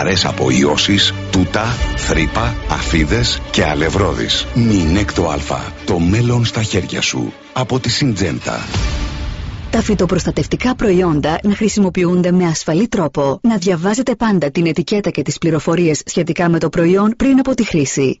καθαρές από ιώσεις, τούτα, θρύπα, αφίδες και αλευρόδεις. Μινέκτο Α. Το μέλλον στα χέρια σου. Από τη Συντζέντα. Τα φυτοπροστατευτικά προϊόντα να χρησιμοποιούνται με ασφαλή τρόπο. Να διαβάζετε πάντα την ετικέτα και τις πληροφορίες σχετικά με το προϊόν πριν από τη χρήση.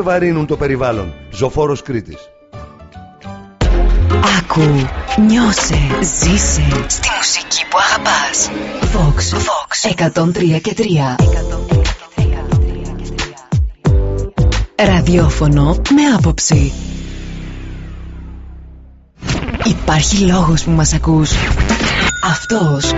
επιβαρύνουν το περιβάλλον. Ζωφόρος Κρήτης. Άκου, νιώσε, ζήσε στη μουσική που αγαπάς. Vox, Vox, 103 και 3. Ραδιόφωνο με άποψη. Υπάρχει λόγος που μας ακούς. Αυτός.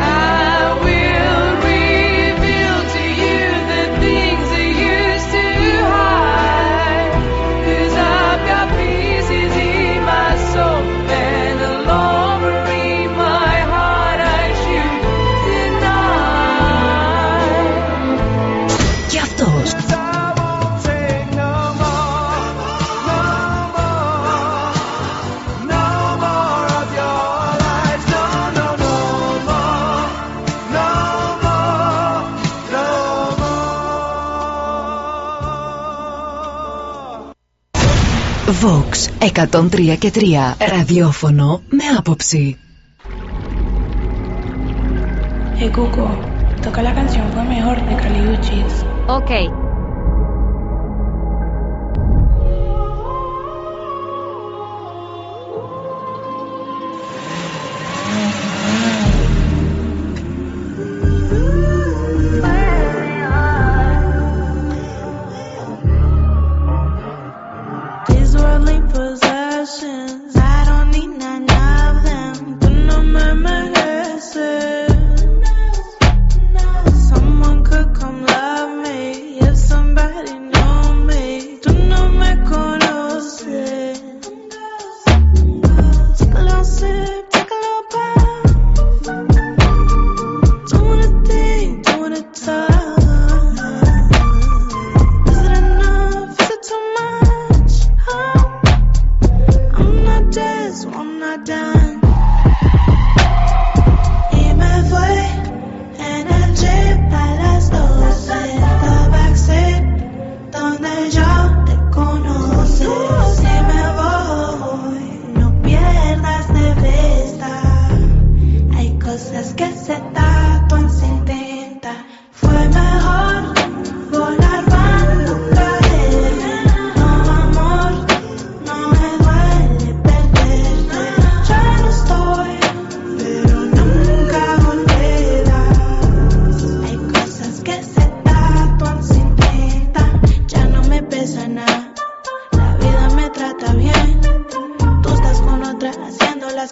Vox 103 και 3 Ραδιόφωνο με άποψη Hey Google, toca la canción Fue Mejor de Kali Uchis. Ok.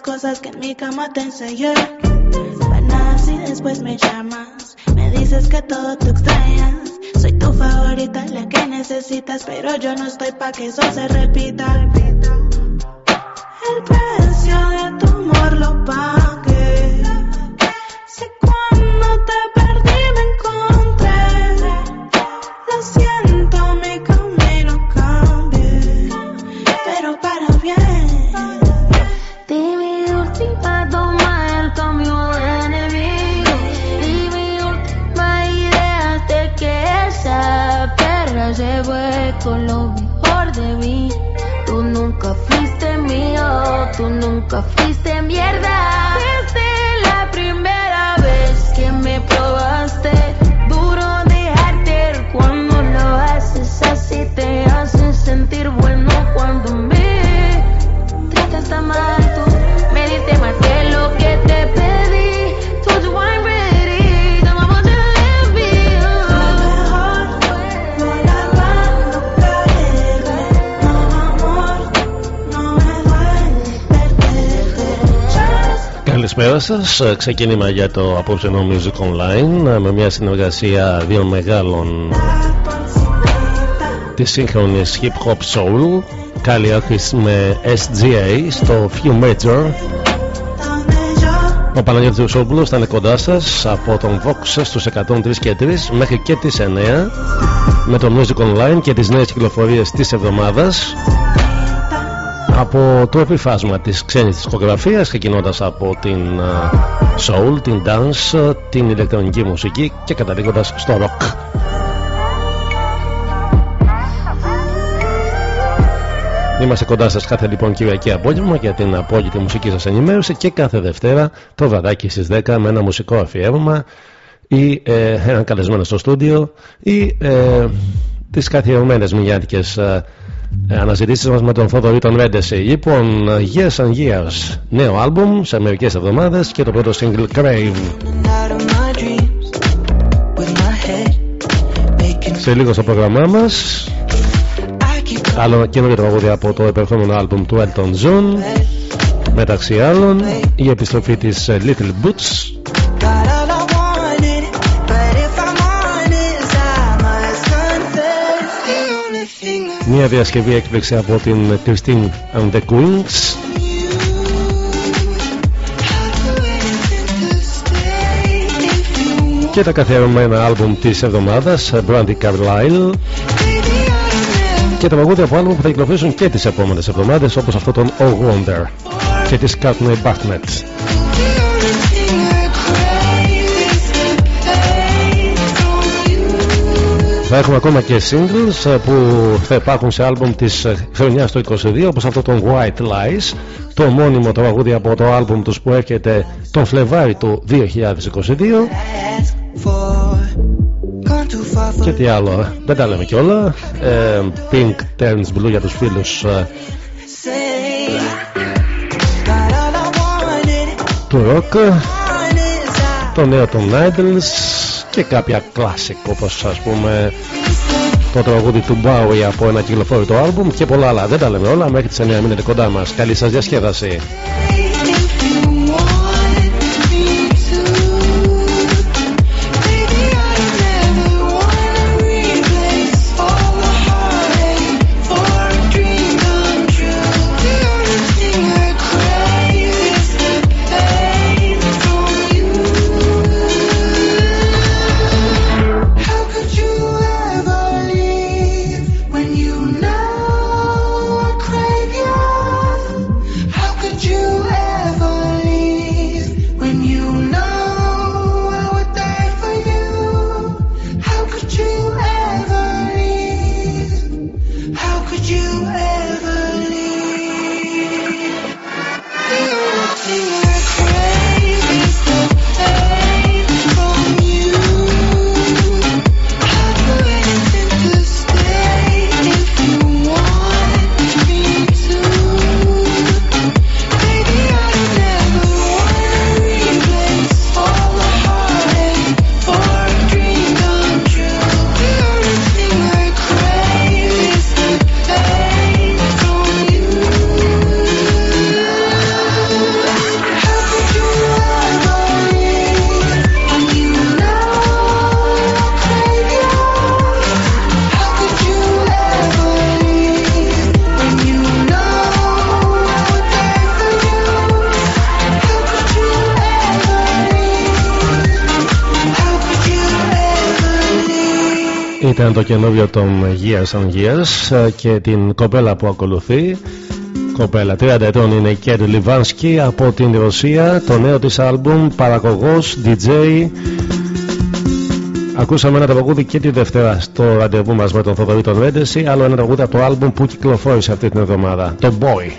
Cosas que en mi cama te enseñé. Después me llamas. Me dices que todo tú extrañas. Soy tu favorita, la que necesitas, pero yo no estoy pa' que eso se repita. El precio de tu amor lo pagué. Σας. Ε, ξεκίνημα για το απόψενο Music Online ε, με μια συνεργασία δύο μεγάλων της σύγχρονης hip hop soul. Καλή αρχή με SGA στο Few Major. Ο Παναγιώτης Δουσόπουλος θα είναι κοντά σας από τον Vox στους 103 και 3 μέχρι και τις 9 με το Music Online και τις νέες κυκλοφορίες της εβδομάδας από το επιφάσμα της ξένης δισκογραφίας ξεκινώντας από την soul, την dance, την ηλεκτρονική μουσική και καταλήγοντας στο rock. Είμαστε κοντά σας κάθε λοιπόν Κυριακή απόγευμα για την απόλυτη μουσική σας ενημέρωση και κάθε Δευτέρα το βραδάκι στις 10 με ένα μουσικό αφιέρωμα ή ε, έναν καλεσμένο στο στούντιο ή ε, τις καθιερωμένες μηνιάτικες ε, ε, αναζητήσεις μας με τον Θοδωρή τον Ρέντεση λοιπόν Years and Years νέο άλμπουμ σε μερικές εβδομάδες και το πρώτο single Crave. Σε λίγο στο πρόγραμμά μας άλλο καινούργιο τραγούδι από το επερχόμενο άλμπουμ του Elton John μεταξύ άλλων η επιστροφή της Little Boots Μια διασκευή έκπληξη από την Christine and the Queens. Και τα καθιερωμένα άλμπουμ της εβδομάδας Brandy Carlyle. Και τα παγούδια από άλμπουμ που θα κυκλοφορήσουν και τις επόμενες εβδομάδες όπως αυτό τον Oh Wonder και της Courtney Barnett Θα έχουμε ακόμα και singles ε, που θα υπάρχουν σε άλμπουμ της ε, χρονιάς του 22 όπως αυτό τον White Lies το μόνιμο τραγούδι από το άλμπουμ τους που έρχεται τον Φλεβάρι του 2022 και τι άλλο, δεν τα λέμε κιόλα. Ε, Pink Turns Blue για τους φίλους του rock. Το νέο των Idols και κάποια classic όπως ας πούμε το τραγούδι του Bowie από ένα κυκλοφόρητο άλμπουμ και πολλά άλλα. Δεν τα λέμε όλα μέχρι τις 9 μείνετε κοντά μας. Καλή σας διασκέδαση ήταν το καινούριο των Years on Years ε, και την κοπέλα που ακολουθεί. Κοπέλα 30 ετών είναι η Κέντ Λιβάνσκι από την Ρωσία. Το νέο της άλμπουμ παραγωγός, DJ Ακούσαμε ένα τραγούδι και τη Δευτέρα στο ραντεβού μας με τον Θοδωρή τον Ρέντεση. Άλλο ένα τραγούδι από το άλμπουμ που κυκλοφόρησε αυτή την εβδομάδα. Το Boy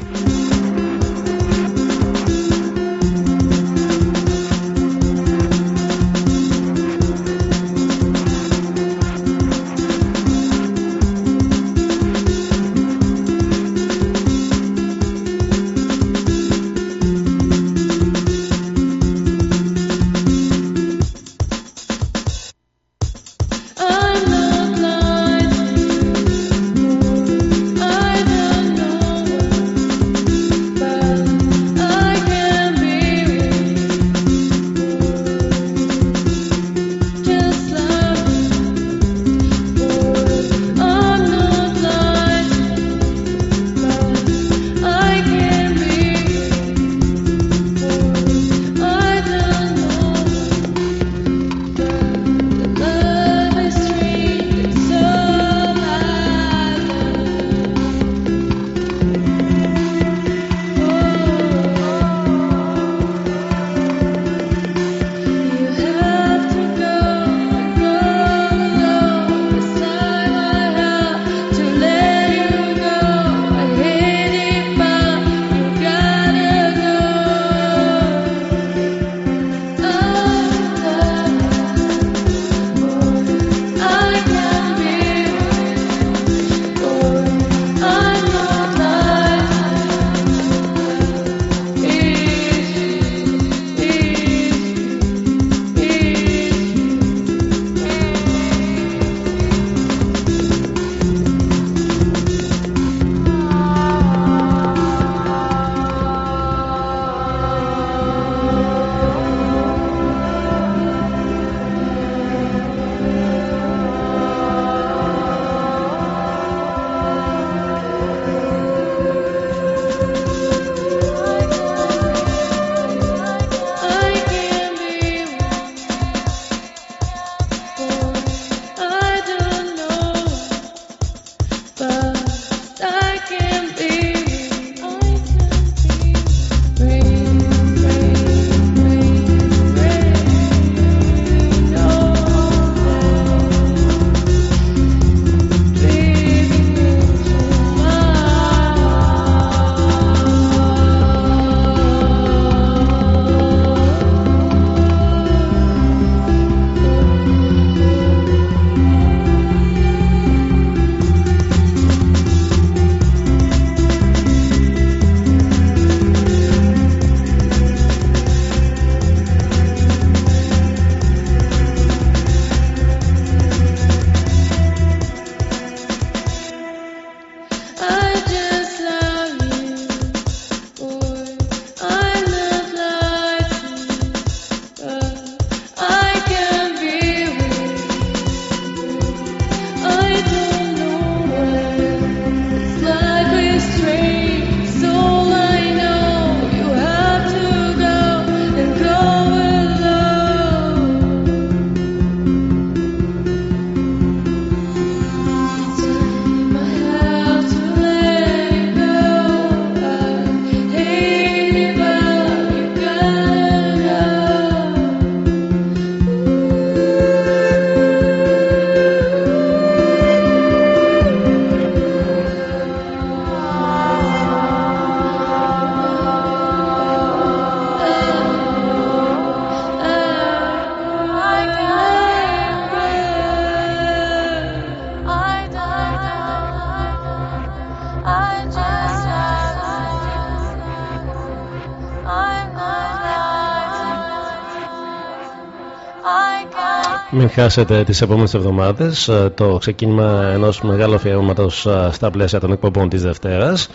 χάσετε τις επόμενες εβδομάδες ε, το ξεκίνημα ενός μεγάλου αφιερώματος ε, στα πλαίσια των εκπομπών της Δευτέρας.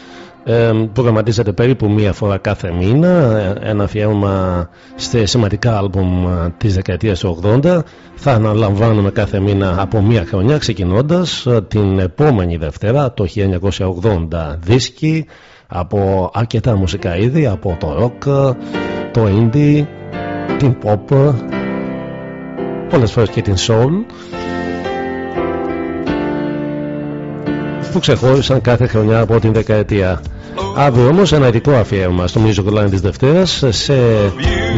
Ε, προγραμματίζεται περίπου μία φορά κάθε μήνα ε, ένα αφιέρωμα σε σημαντικά άλμπουμ της δεκαετίας του 80 θα αναλαμβάνουμε κάθε μήνα από μία χρονιά ξεκινώντας την επόμενη Δευτέρα το 1980 δίσκοι από αρκετά μουσικά είδη από το rock, το indie, την pop πολλές φορές και την soul που ξεχώρισαν κάθε χρονιά από την δεκαετία. Αύριο όμως ένα ειδικό αφιέρωμα στο Music Online της Δευτέρας σε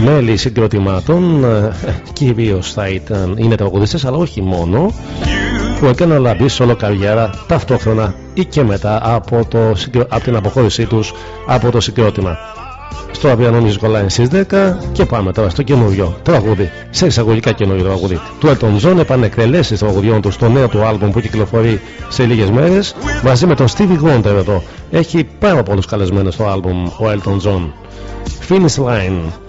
μέλη συγκροτημάτων, ε, κυρίως θα ήταν, είναι τραγουδιστές, αλλά όχι μόνο, που έκαναν λαμπή σε όλο καριέρα ταυτόχρονα ή και μετά από, το, από την αποχώρησή τους από το συγκρότημα στο αυριανό Music Online στις 10 και πάμε τώρα στο καινούριο τραγούδι. Σε εισαγωγικά καινούριο τραγούδι. Του Elton John επανεκτελέσει τραγουδιών του στο νέο του άλμπουμ που κυκλοφορεί σε λίγες μέρες μαζί με τον Stevie Wonder εδώ. Έχει πάρα πολλούς καλεσμένους στο άλμπουμ ο Elton John. Finish Line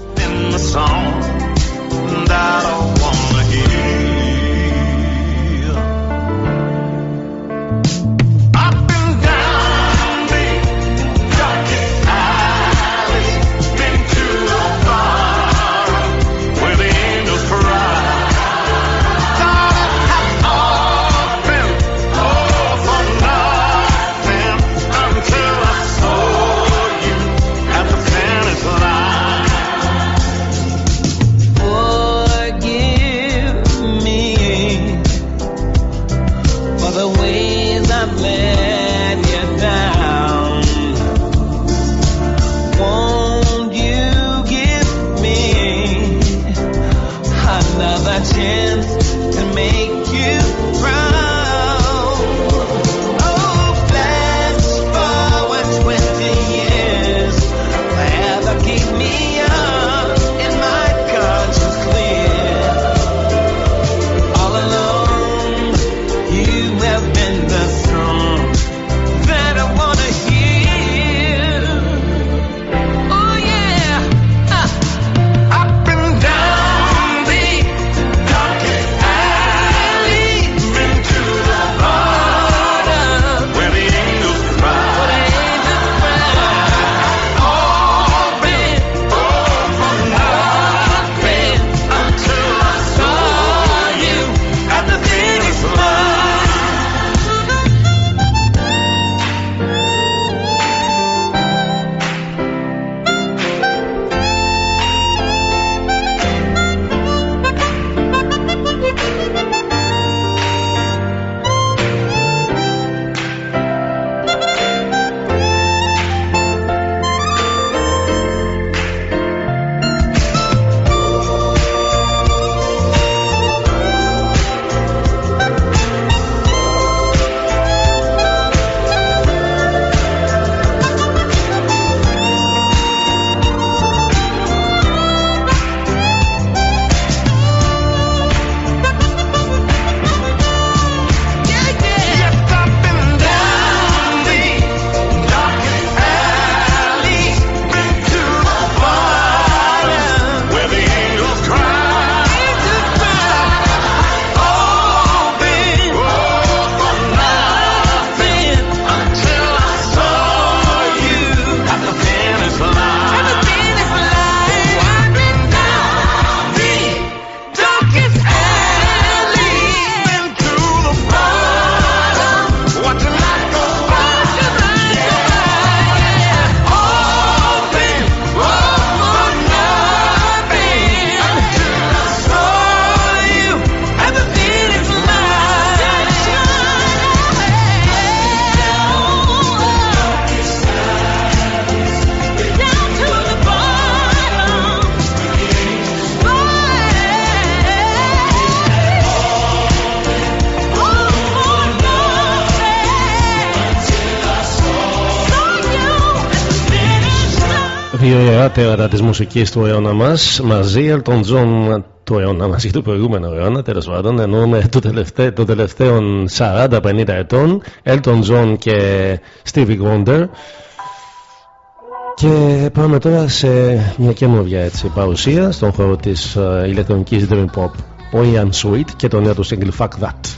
τέρατα της μουσικής του αιώνα μας μαζί, Elton John του αιώνα μας ή του προηγούμενου αιώνα, τέλος πάντων, εννοούμε το τελευταίο, των τελευταίων 40-50 ετών, Elton John και Stevie Wonder. Και πάμε τώρα σε μια καινούργια έτσι, παρουσία στον χώρο της uh, ηλεκτρονικής Dream Pop ο Ian Sweet και το νέο του single Fuck That.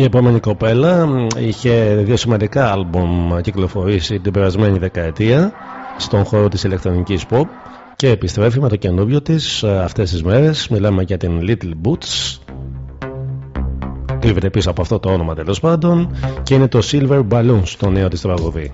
Η επόμενη κοπέλα είχε δύο σημαντικά άλμπομ κυκλοφορήσει την περασμένη δεκαετία στον χώρο της ηλεκτρονικής pop και επιστρέφει με το καινούριο της ε, αυτές τις μέρες. Μιλάμε για την Little Boots. Κρύβεται πίσω από αυτό το όνομα τέλος πάντων και είναι το Silver Balloons το νέο της τραγουδί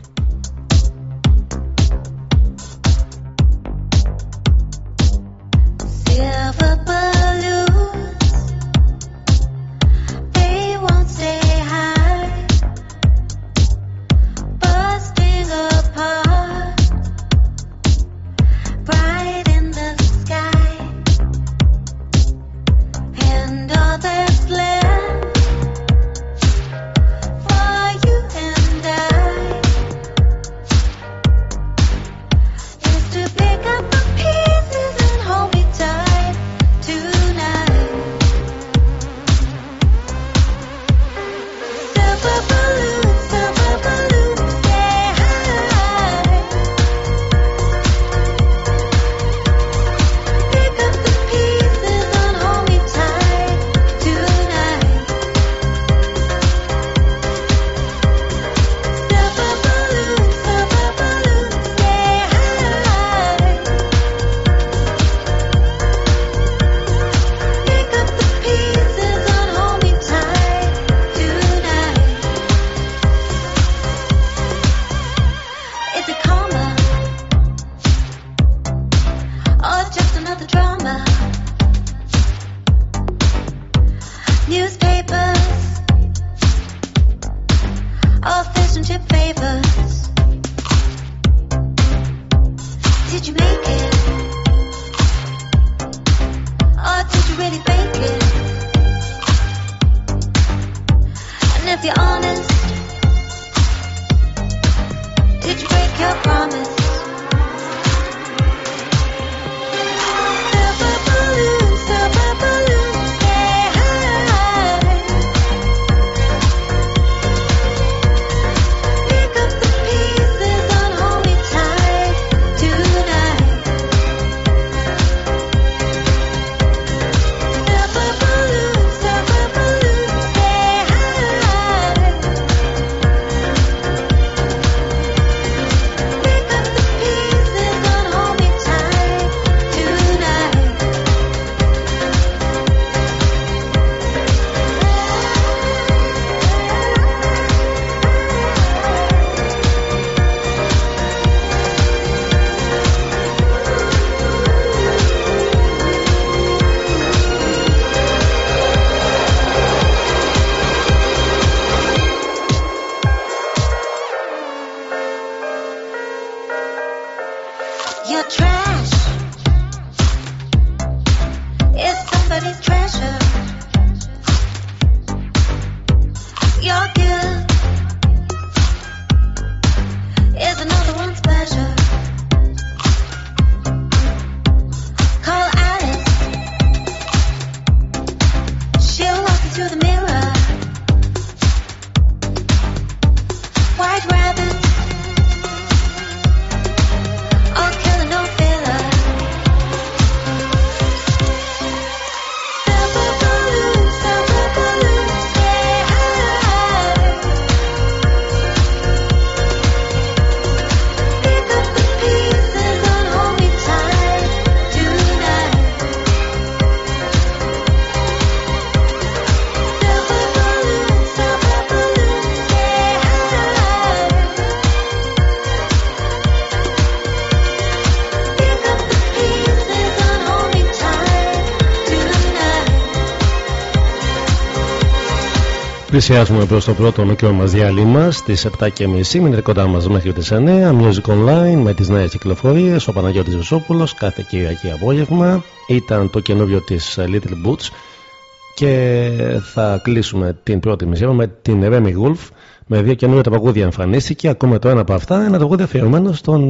Πλησιάζουμε προς το πρώτο μικρό μας διάλειμμα στις 7.30. Μείνετε κοντά μας μέχρι τις 9.00 Music Online με τις νέες κυκλοφορίες. Ο Παναγιώτης Βεσόπουλο κάθε Κυριακή απόγευμα. Ήταν το καινούριο της Little Boots. Και θα κλείσουμε την πρώτη μισή με την Remy Wolf. Με δύο καινούργια τραγούδια εμφανίστηκε. Ακόμα το ένα από αυτά. Ένα τραγούδι αφιερωμένο στον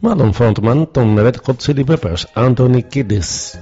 μάλλον frontman των Red Hot Chili Peppers, Anthony Kiddis.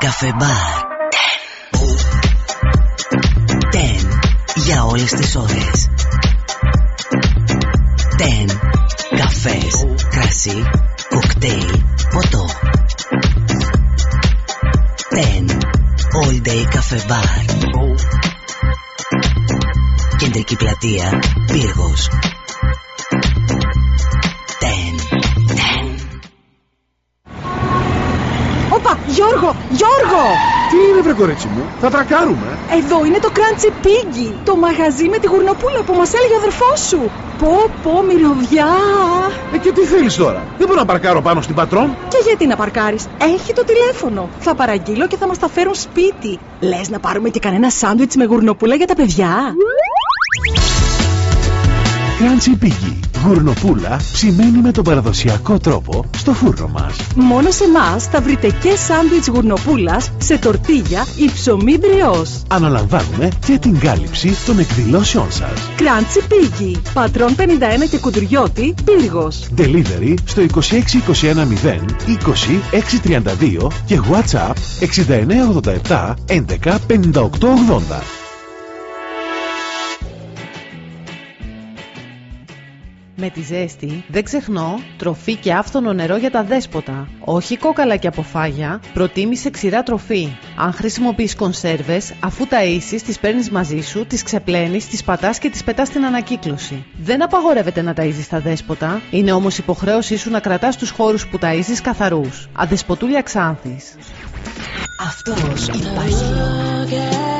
Cafe Bar. Ten, Ten, για όλες τις ώρες. Θα τρακάρουμε. Εδώ είναι το Crunchy Piggy, το μαγαζί με τη γουρνοπούλα που μας έλεγε ο αδερφός σου. Πω, πω, μυρωδιά. Ε, και τι θέλεις τώρα, δεν μπορώ να παρκάρω πάνω στην πατρόν. Και γιατί να παρκάρεις, έχει το τηλέφωνο. Θα παραγγείλω και θα μας τα φέρουν σπίτι. Λες να πάρουμε και κανένα σάντουιτς με γουρνοπούλα για τα παιδιά; Crunchy Piggy. Γουρνοπούλα ψημένη με τον παραδοσιακό τρόπο στο φούρνο μας. Μόνο σε εμάς θα βρείτε και σάντουιτς γουρνοπούλας σε τορτίγια ή ψωμί μπριός. Αναλαμβάνουμε και την κάλυψη των εκδηλώσεών σας. Crunchy Piggy, πατρών 51 και κουντουριώτη, πύργος. Delivery στο 26210 20 632 και WhatsApp 6987 11 5880. Με τη ζέστη δεν ξεχνώ τροφή και άφθονο νερό για τα δέσποτα. Όχι κόκαλα και αποφάγια, προτίμησε ξηρά τροφή. Αν χρησιμοποιείς κονσέρβες, αφού τα ίσεις, τις παίρνεις μαζί σου, τις ξεπλένεις, τις πατάς και τις πετάς στην ανακύκλωση. Δεν απαγορεύεται να ταΐζεις τα δέσποτα, είναι όμως υποχρέωσή σου να κρατάς τους χώρους που ταΐζεις καθαρούς. Αδεσποτούλια Ξάνθης. Αυτός υπάρχει.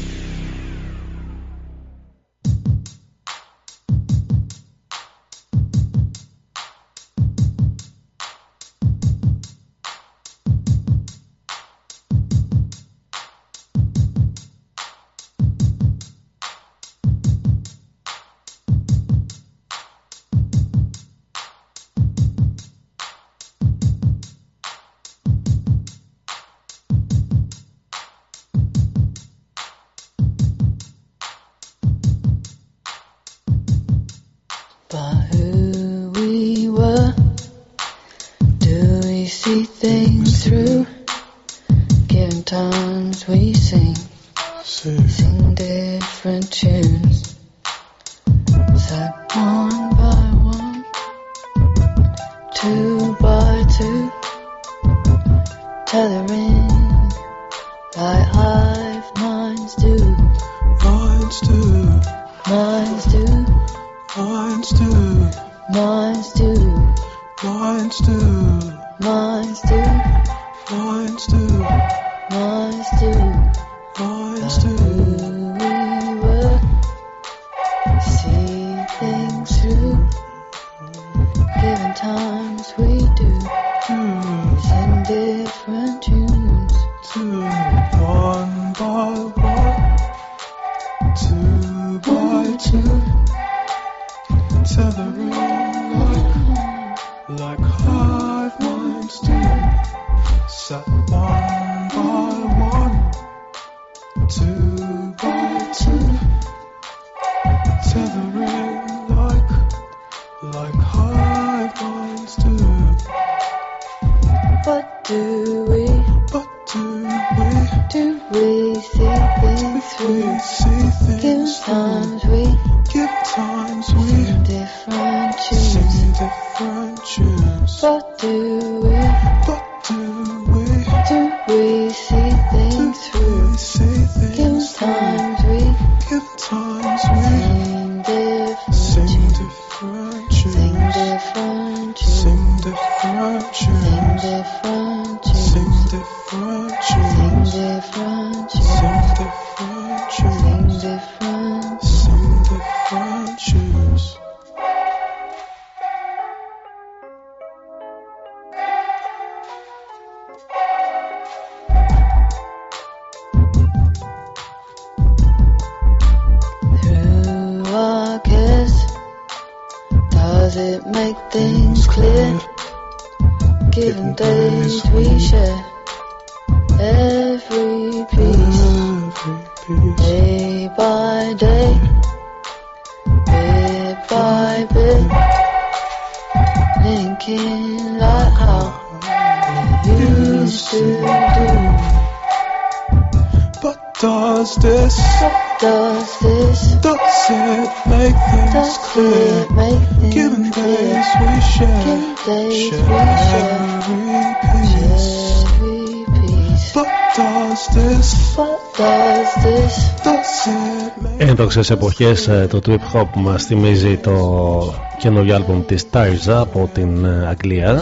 έντοξες εποχές ε, το trip hop μας θυμίζει το καινούριο άλμπουμ της Tyza από την ε, Αγγλία.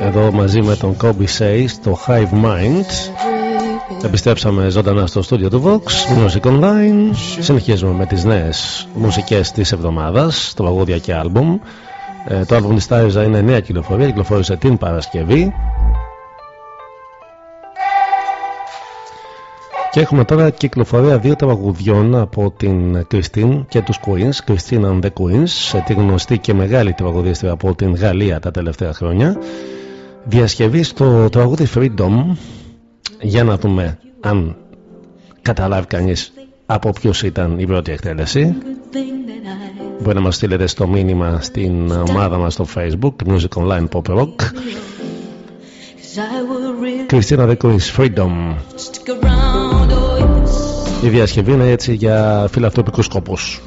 Εδώ μαζί με τον Kobe Say στο Hive Mind επιστρέψαμε ζωντανά στο στούντιο του Vox Music Online. Συνεχίζουμε με τις νέες μουσικές της εβδομάδας το παγόδια και άλμπουμ. Ε, το άλμπουμ της Tyza είναι νέα κυκλοφορία κυκλοφόρησε την Παρασκευή. Και έχουμε τώρα κυκλοφορία δύο τραγουδιών από την Κριστίν και τους Queens, Κριστίν and the Queens, τη γνωστή και μεγάλη τραγουδίστρια από την Γαλλία τα τελευταία χρόνια. Διασκευή στο τραγούδι Freedom, για να δούμε αν καταλάβει κανείς από ποιος ήταν η πρώτη εκτέλεση. Μπορεί να μας στείλετε στο μήνυμα στην ομάδα μας στο facebook Music Online Pop Rock Κριστίνα Δεκοής, Freedom. Η διασκευή είναι έτσι για φιλανθρωπικούς σκοπούς.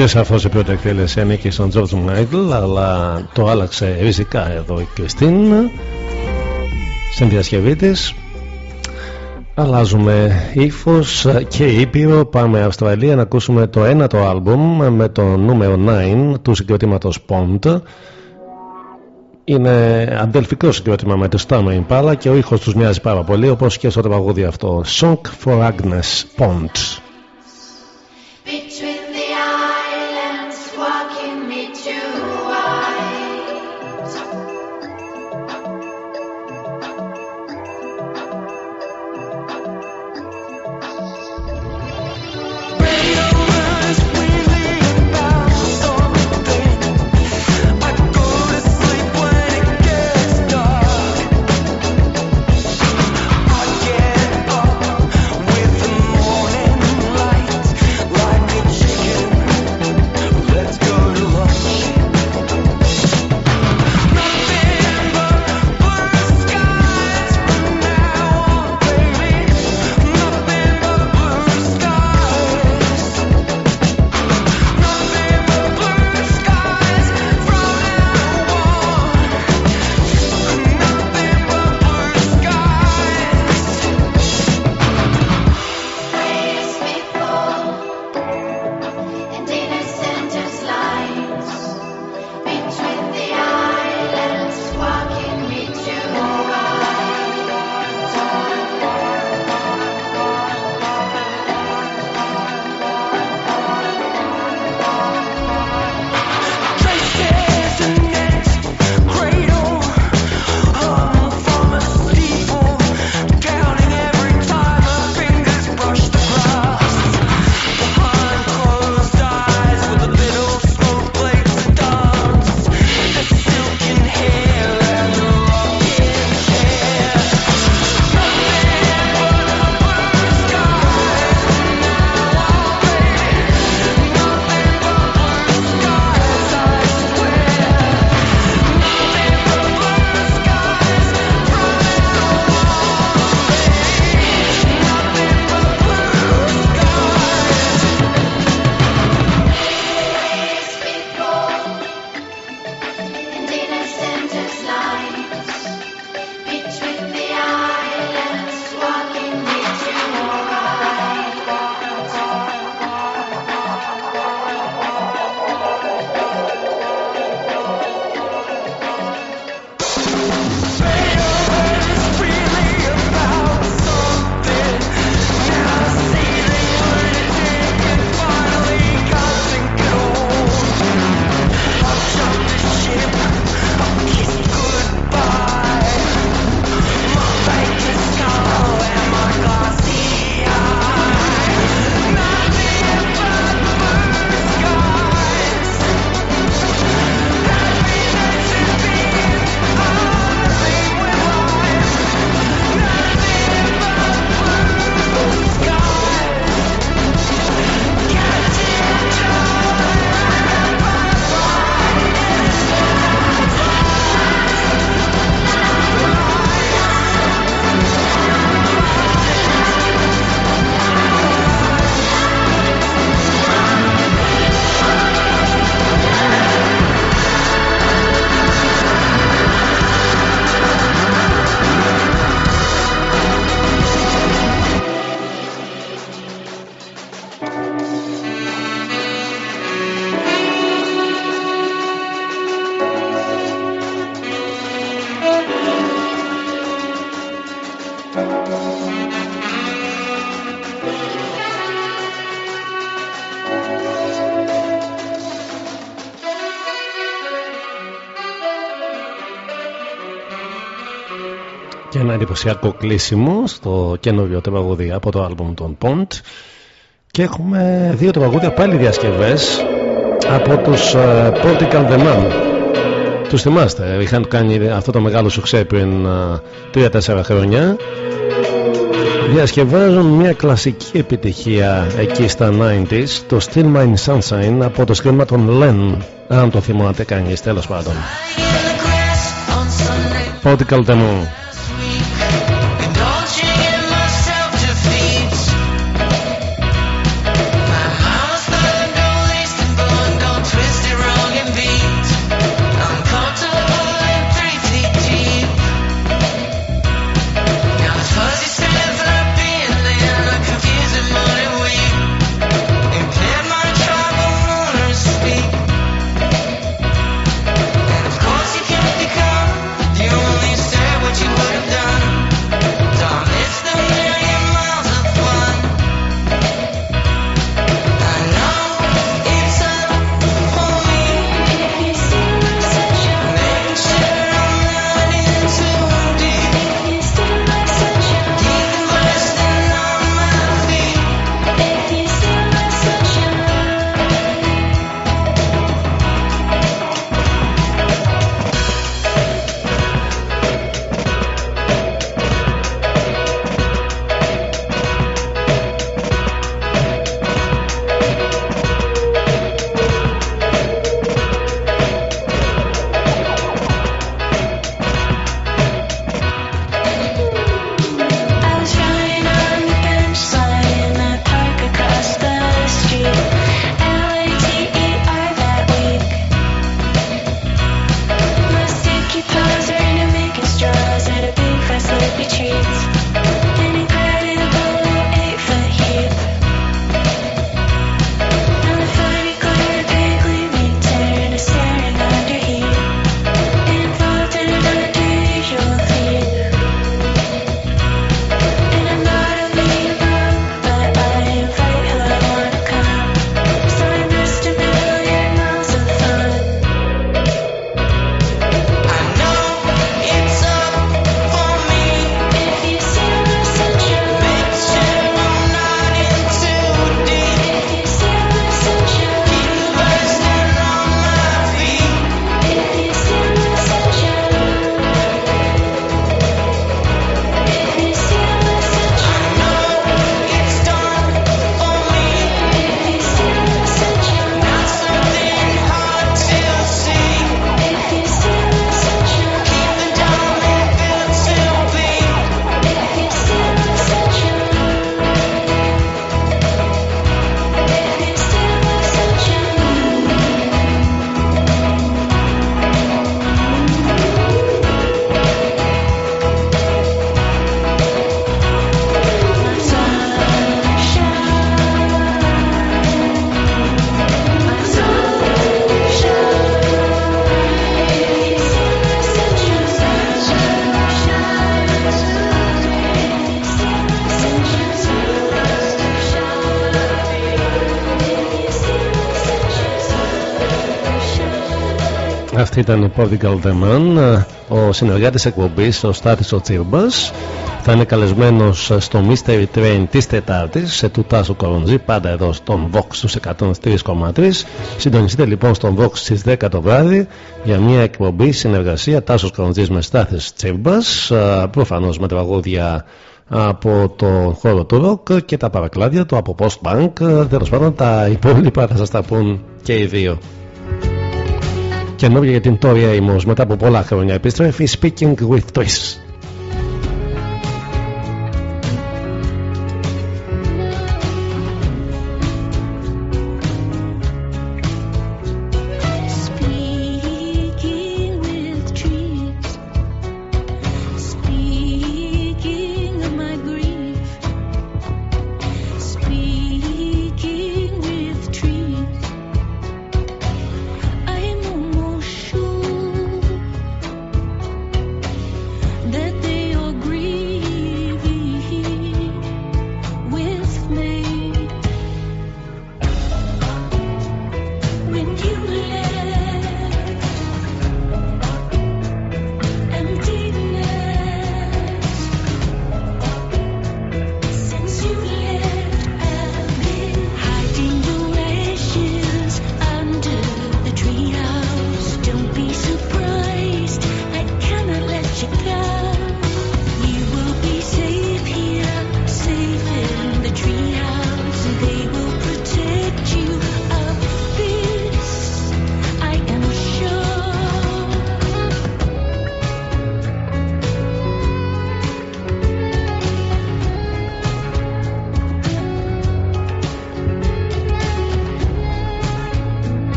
Και σαφώ η πρώτη εκτέλεση ανήκει στον George Michael, αλλά το άλλαξε ριζικά εδώ η Κριστίν στην διασκευή της. Αλλάζουμε ύφος και ήπειρο. Πάμε Αυστραλία να ακούσουμε το ένατο άλμπουμ με το νούμερο 9 του συγκροτήματος Pond. Είναι αντελφικό συγκρότημα με το Stammer Impala και ο ήχος τους μοιάζει πάρα πολύ όπως και στο τραγούδι αυτό. Song for Agnes Pond. Ένα εντυπωσιακό κλείσιμο στο καινούριο τραγούδι από το άλμπουμ των Pond και έχουμε δύο τραγούδια πάλι διασκευές από τους uh, Portical The Man. Τους θυμάστε, είχαν κάνει αυτό το μεγάλο σουξέ πριν uh, 3-4 χρόνια. Διασκευάζουν μια κλασική επιτυχία εκεί στα 90s το Still Mine Sunshine από το σκρίμα των Len αν το θυμάται κανείς τέλος πάντων. Portical The Man ήταν η Portugal The Man, ο συνεργάτης εκπομπής, ο Στάθης ο Τσίρμπας. Θα είναι καλεσμένος στο Mystery Train της Τετάρτης σε του Τάσου Κοροντζή, πάντα εδώ στον Vox στους 103,3. Συντονιστείτε λοιπόν στον Vox στις 10 το βράδυ για μια εκπομπή συνεργασία Τάσος Κοροντζής με Στάθης Τσίρμπας, προφανώς με τραγούδια από το χώρο του ροκ και τα παρακλάδια του από Post-Bank. Τέλος πάντων τα υπόλοιπα θα σας τα πούν και οι δύο καινούργια για την Tori Amos μετά από πολλά χρόνια επιστρέφει Speaking with Tris.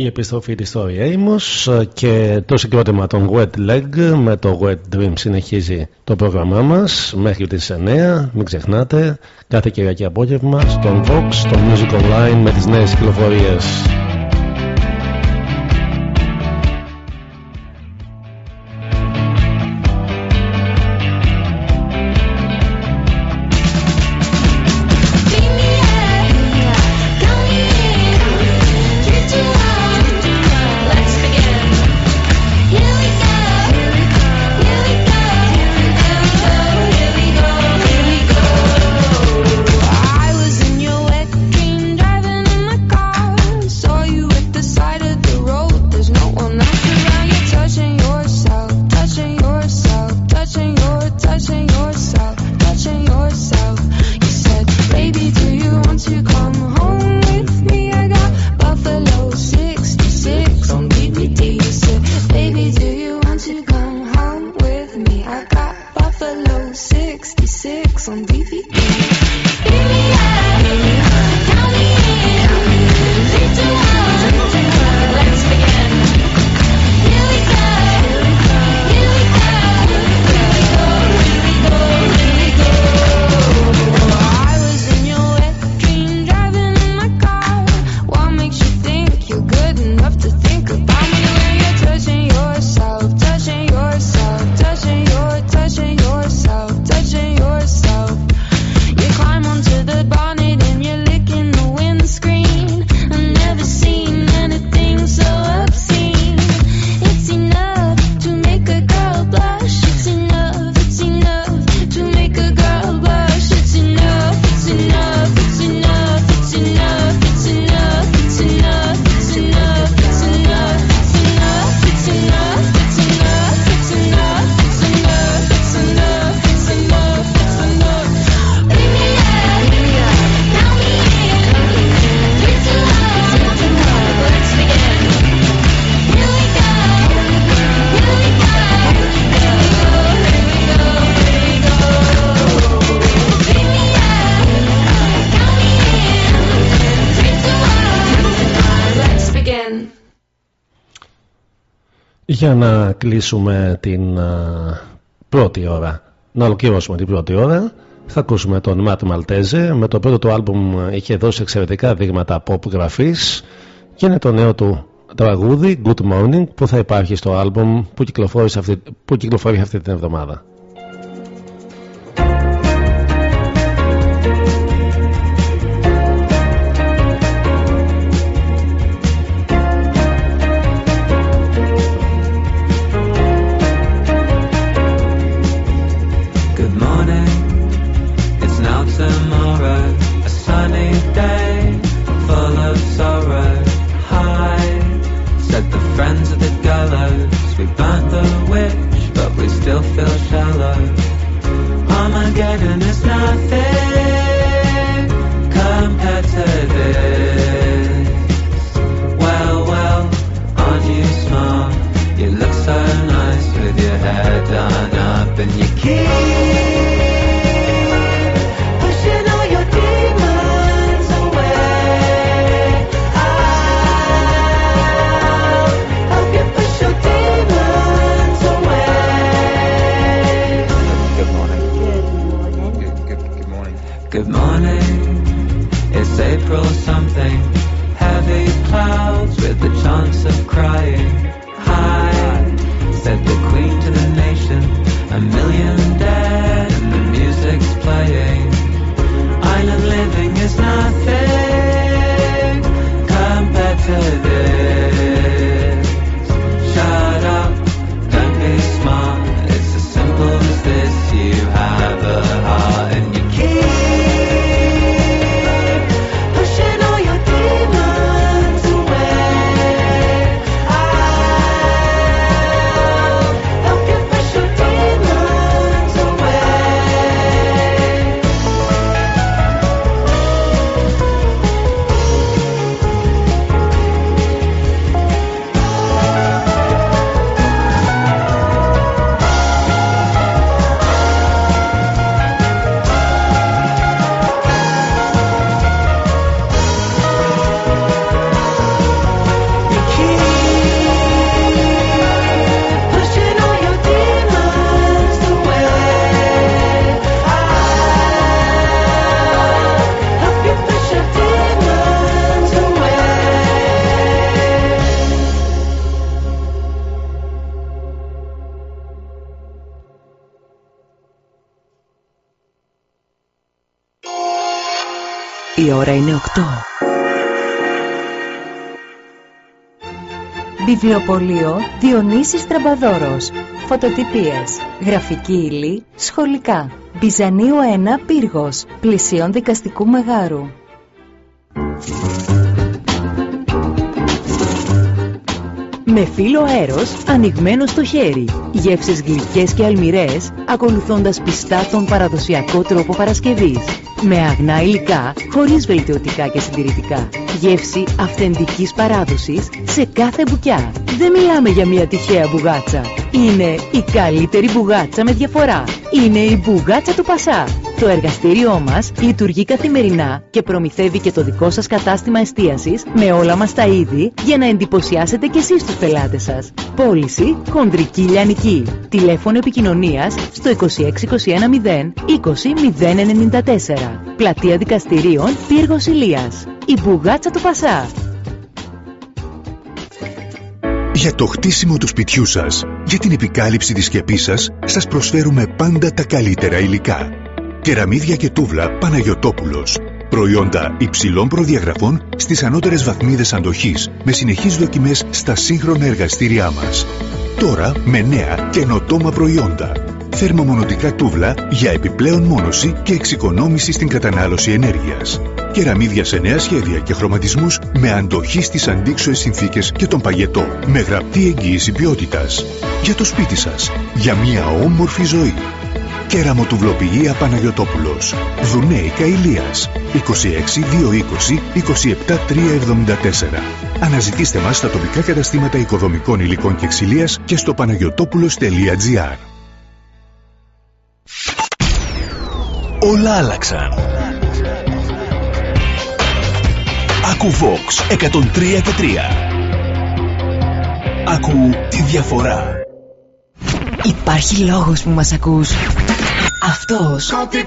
Η επιστροφή της Story Amos και το συγκρότημα των Wet Leg με το Wet Dream συνεχίζει το πρόγραμμά μας μέχρι τις 9. Μην ξεχνάτε, κάθε Κυριακή απόγευμα στον Vox, στο Music Online με τις νέες κυκλοφορίες. για να κλείσουμε την πρώτη ώρα, να ολοκληρώσουμε την πρώτη ώρα, θα ακούσουμε τον Ματ Μαλτέζε. Με το πρώτο του άλμπουμ είχε δώσει εξαιρετικά δείγματα pop γραφής και είναι το νέο του τραγούδι Good Morning που θα υπάρχει στο άλμπουμ που, που κυκλοφορεί αυτή την εβδομάδα. Βιβλιοπωλείο Διονύσης Τραμπαδόρος. Φωτοτυπίες. Γραφική ύλη Σχολικά. Μπιζανίου 1 Πύργος. Πλησίων Δικαστικού Μεγάρου. Με φύλλο αέρος ανοιγμένο στο χέρι. Γεύσεις γλυκές και αλμυρές Ακολουθώντας πιστά τον παραδοσιακό τρόπο Παρασκευής με αγνά υλικά, χωρίς βελτιωτικά και συντηρητικά. Γεύση αυθεντικής παράδοσης σε κάθε μπουκιά. Δεν μιλάμε για μια τυχαία μπουγάτσα. Είναι η καλύτερη μπουγάτσα με διαφορά. Είναι η μπουγάτσα του Πασά. Το εργαστήριό μας λειτουργεί καθημερινά και προμηθεύει και το δικό σας κατάστημα εστίασης με όλα μας τα είδη για να εντυπωσιάσετε και εσείς τους πελάτες σας. Πώληση Χοντρική Λιανική. Τηλέφωνο επικοινωνίας στο 26210 20094. Πλατεία Δικαστηρίων Πύργος Ηλίας. Η Μπουγάτσα του Πασά. Για το χτίσιμο του σπιτιού σας, για την επικάλυψη της σκεπής σας, σας προσφέρουμε πάντα τα καλύτερα υλικά. Κεραμίδια και τούβλα Παναγιωτόπουλος. Προϊόντα υψηλών προδιαγραφών στις ανώτερες βαθμίδες αντοχής, με συνεχείς δοκιμές στα σύγχρονα εργαστήριά μας. Τώρα με νέα καινοτόμα προϊόντα. Θερμομονωτικά τούβλα για επιπλέον μόνωση και εξοικονόμηση στην κατανάλωση ενέργειας. Κεραμίδια σε νέα σχέδια και χρωματισμούς με αντοχή στις αντίξωες συνθήκες και τον παγετό. Με γραπτή εγγύηση ποιότητας. Για το σπίτι σας. Για μια όμορφη ζωή. Κεραμοτουβλοποιία Παναγιωτόπουλος. Δουνέικα Ηλίας. 26 220 27 374. Αναζητήστε μας στα τοπικά καταστήματα οικοδομικών υλικών και ξυλίας και στο παναγιωτόπουλος.gr. Όλα άλλαξαν. Άκου Vox 103 και 3. Άκου τη διαφορά. Υπάρχει λόγος που μας ακούς. Αυτός. Αυτός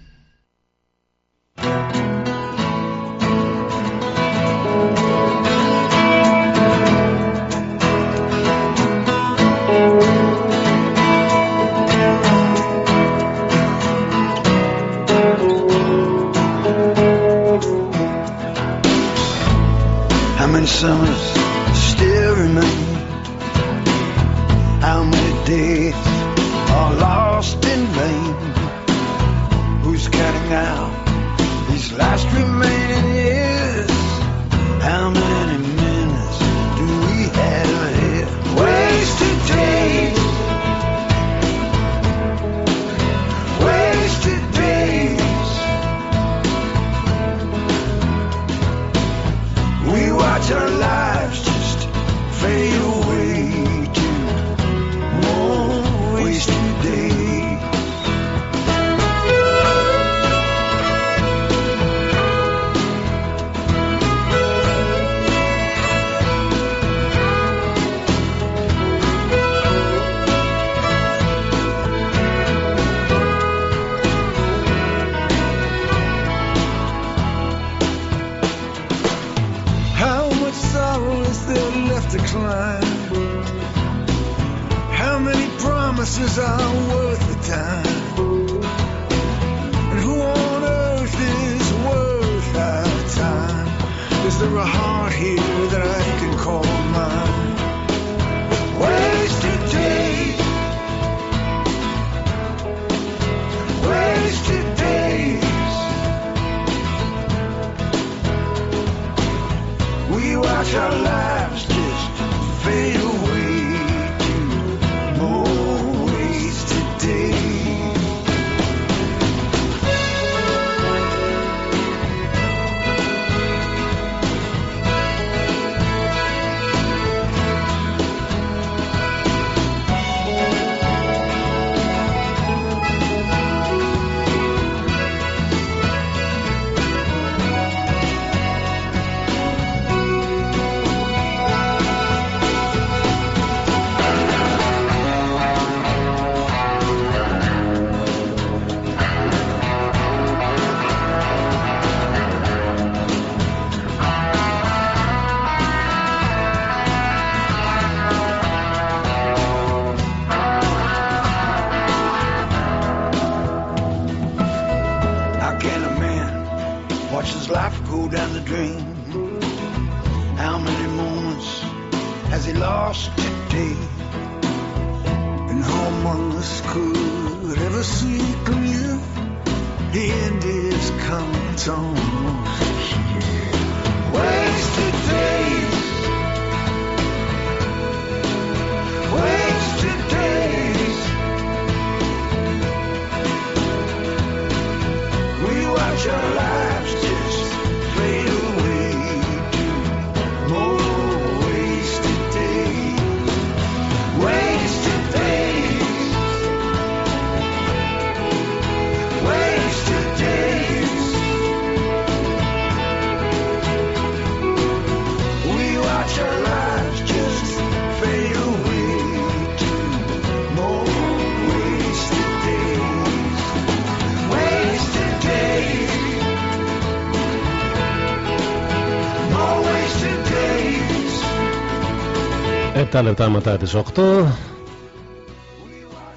7 λεπτά μετά τις 8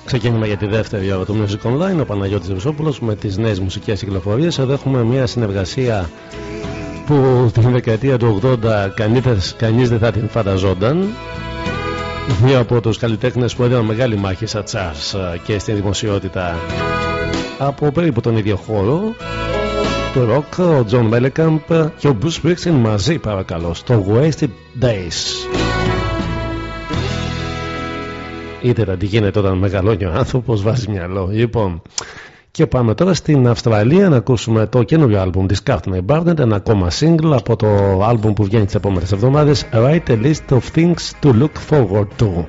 Ξεκίνημα για τη δεύτερη ώρα του Music Online. Ο Παναγιώτης Ρουσόπουλος με τις νέες μουσικές κυκλοφορίες. Εδώ έχουμε μια συνεργασία που την δεκαετία του 80 κανείς, κανείς δεν θα την φανταζόταν. Μία από τους καλλιτέχνες που έδιναν μεγάλη μάχη στα charts και στην δημοσιότητα από περίπου τον ίδιο χώρο. Του ροκ, ο Τζον Μέλεκαμπ και ο Bruce Springsteen μαζί παρακαλώ στο Wasted Days Είτε τι γίνεται όταν μεγαλώνει ο άνθρωπος, βάζει μυαλό. Λοιπόν, και πάμε τώρα στην Αυστραλία να ακούσουμε το καινούριο άλμπουμ της Courtney Barnett, ένα ακόμα single από το άλμπουμ που βγαίνει τις επόμενες εβδομάδες Write a list of things to look forward to.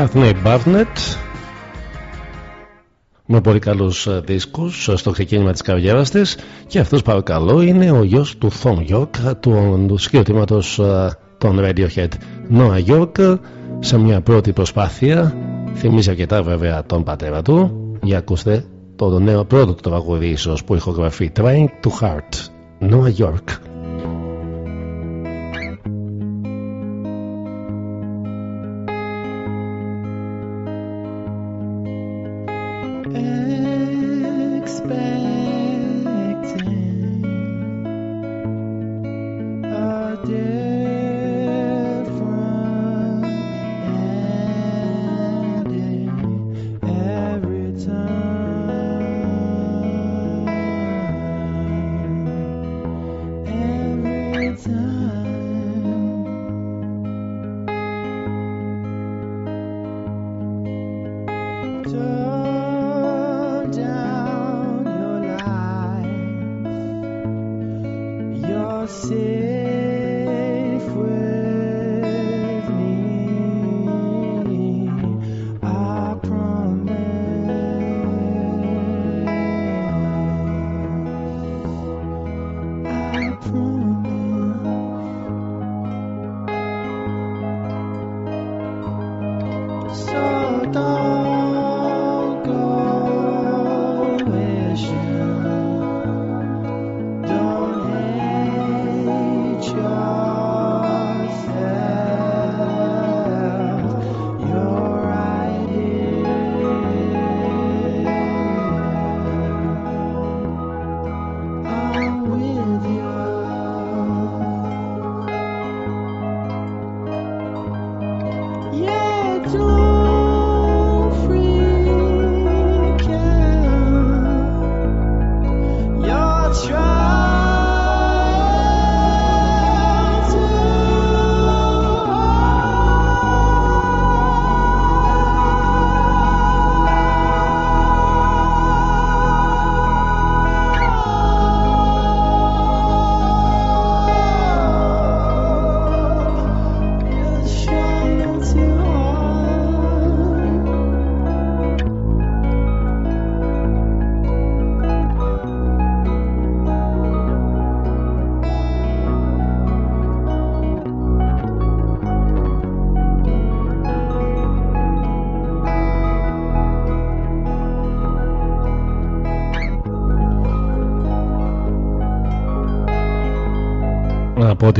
Courtney Barnett με πολύ καλούς ε, δίσκους ε, στο ξεκίνημα της καριέρας της. Και αυτός παρακαλώ είναι ο γιος του Thom York του, του σκιωτήματος ε, των Radiohead. Noah York σε μια πρώτη προσπάθεια. Θυμίζει αρκετά βέβαια τον πατέρα του. Για ακούστε το νέο πρώτο του τραγούδι ίσως που ηχογραφεί. Trying to Heart. Noah York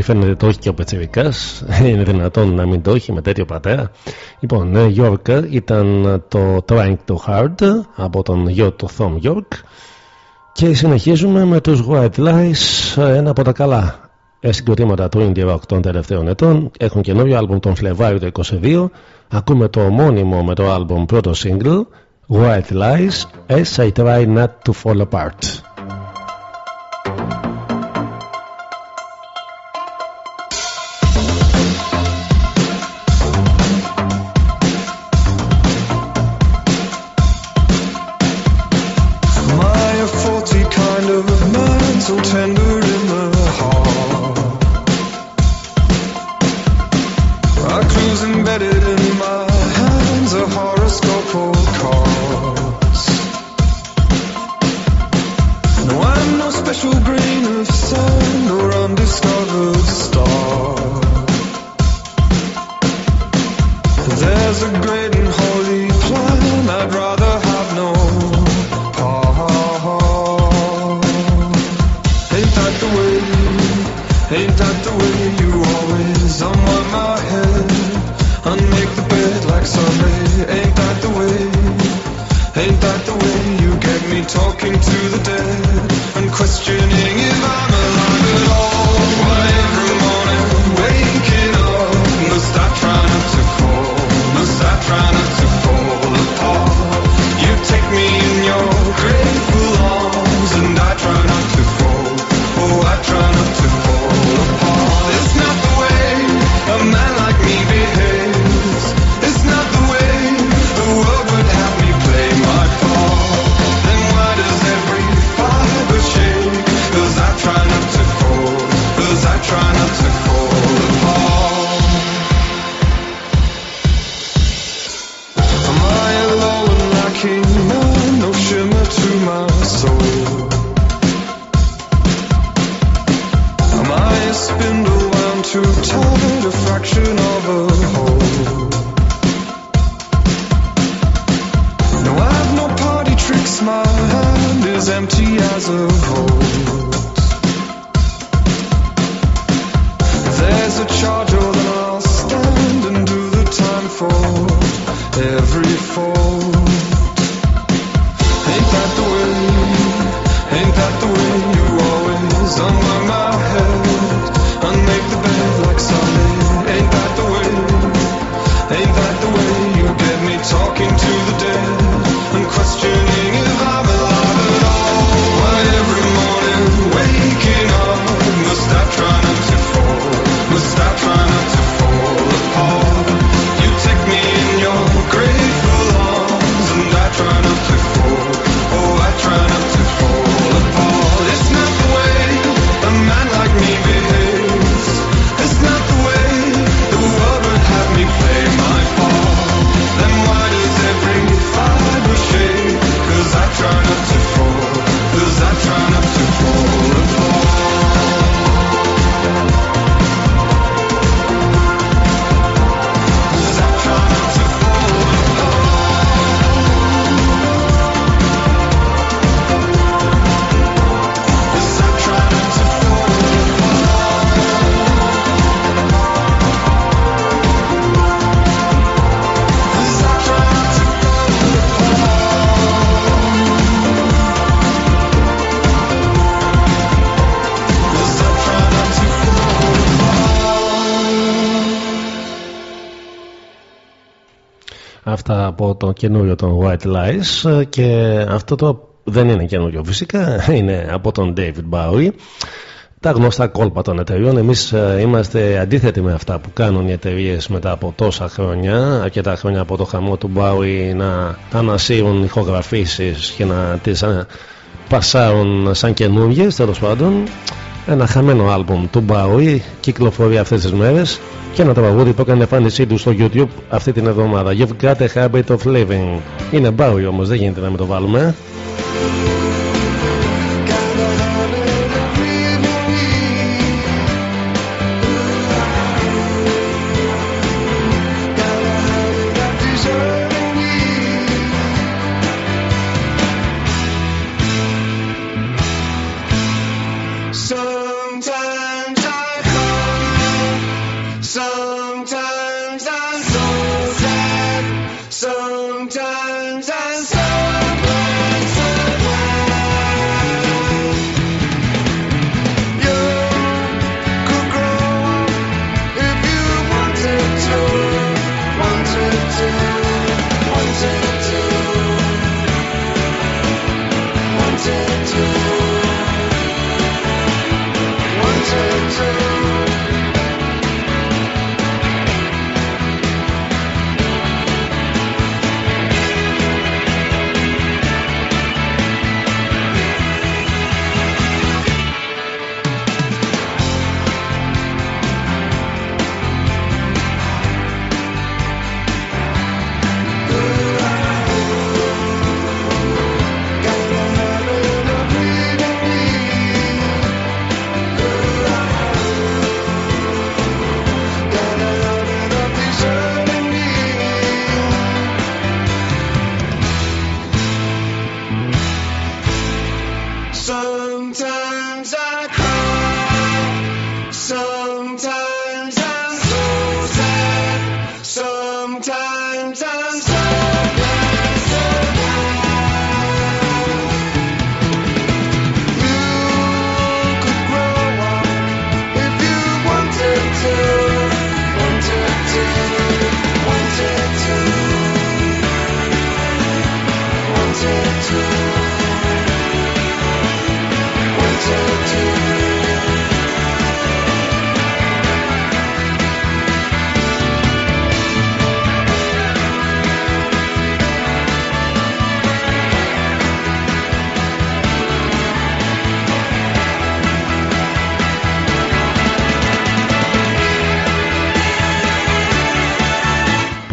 ό,τι φαίνεται το έχει και ο Πετσυρικά. Είναι δυνατόν να μην το έχει με τέτοιο πατέρα. Λοιπόν, ε, Νέα York ε, ήταν το Trying to Hard από τον γιο του Thom York. Και συνεχίζουμε με τους White Lies, ε, ένα από τα καλά συγκροτήματα του Indie Rock των τελευταίων ετών. Έχουν καινούριο άλμπουμ τον Φλεβάριο του 22. Ακούμε το ομώνυμο με το άλμπουμ πρώτο single, White Lies, As I Try Not To Fall Apart. Το καινούριο των White Lies και αυτό το δεν είναι καινούριο φυσικά, είναι από τον David Bowie. Τα γνωστά κόλπα των εταιριών. Εμείς είμαστε αντίθετοι με αυτά που κάνουν οι εταιρείες μετά από τόσα χρόνια, αρκετά χρόνια από το χαμό του Bowie να ανασύρουν ηχογραφήσεις και να τις πασάρουν σαν καινούργιες τέλος πάντων. Ένα χαμένο άλμπουμ του Bowie κυκλοφορεί αυτές τις μέρες και ένα τραγούδι που έκανε εμφάνισή του στο YouTube αυτή την εβδομάδα. You've got a habit of living. Είναι Bowie όμως, δεν γίνεται να μην το βάλουμε.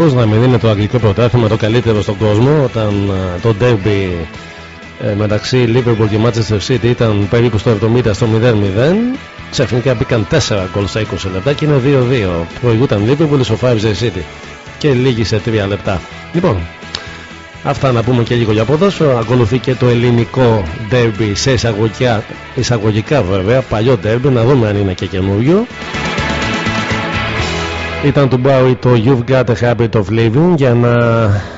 Πώ να μην είναι το αγγλικό πρωτάθλημα το καλύτερο στον κόσμο όταν α, το derby ε, μεταξύ Liverpool και Manchester City ήταν περίπου στο 70 στο 0-0 ξαφνικά μπήκαν 4 γκολ στα 20 λεπτά και είναι 2-2 προηγούταν Liverpool ισοφάριζε City και λύγησε 3 λεπτά. Λοιπόν αυτά να πούμε και λίγο για ποδόσφαιρο. Ακολουθεί και το ελληνικό derby σε εισαγωγικά, εισαγωγικά βέβαια παλιό derby να δούμε αν είναι και καινούριο ήταν του Bowie το You've Got a Habit of Living για να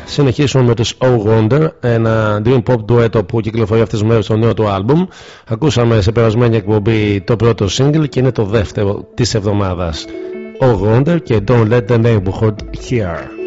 συνεχίσουμε με τους Oh Wonder ένα dream pop duetto που κυκλοφορεί αυτές τις μέρες στο νέο του άλμπουμ. Ακούσαμε σε περασμένη εκπομπή το πρώτο single και είναι το δεύτερο της εβδομάδας. Oh Wonder και Don't Let the Neighborhood Hear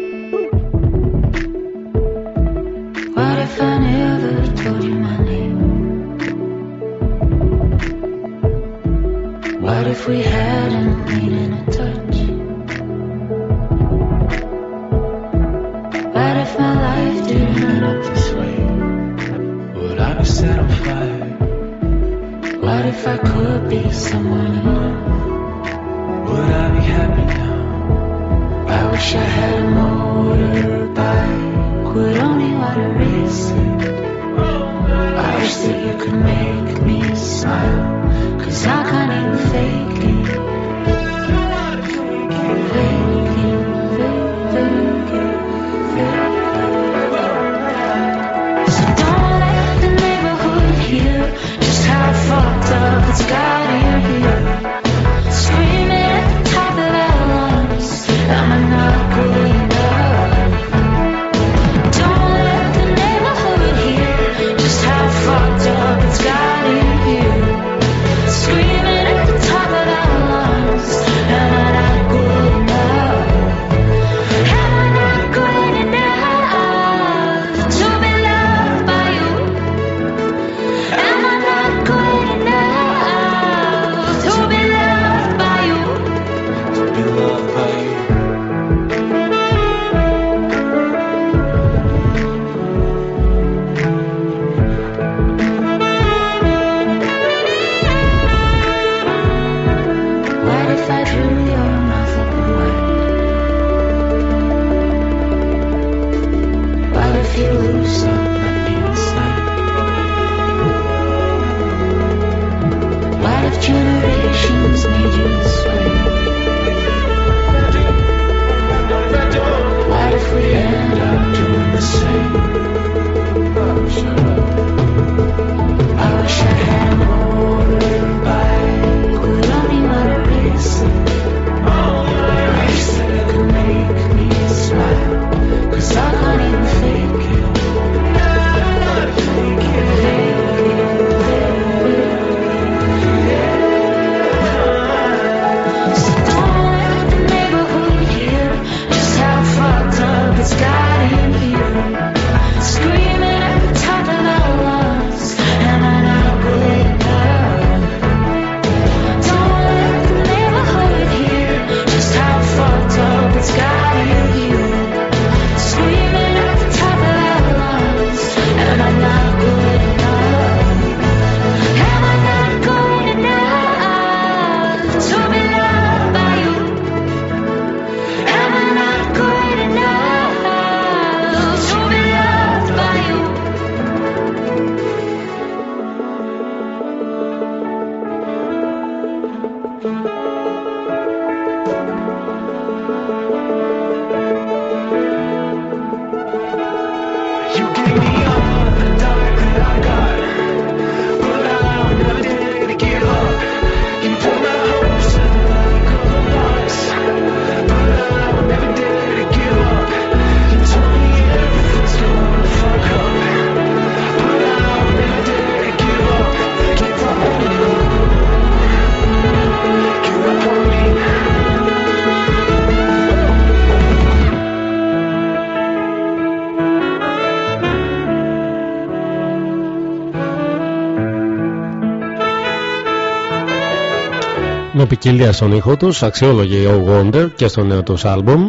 ποικιλία στον ήχο τους, αξιόλογοι ο Wonder και στο νέο τους άλμπομ.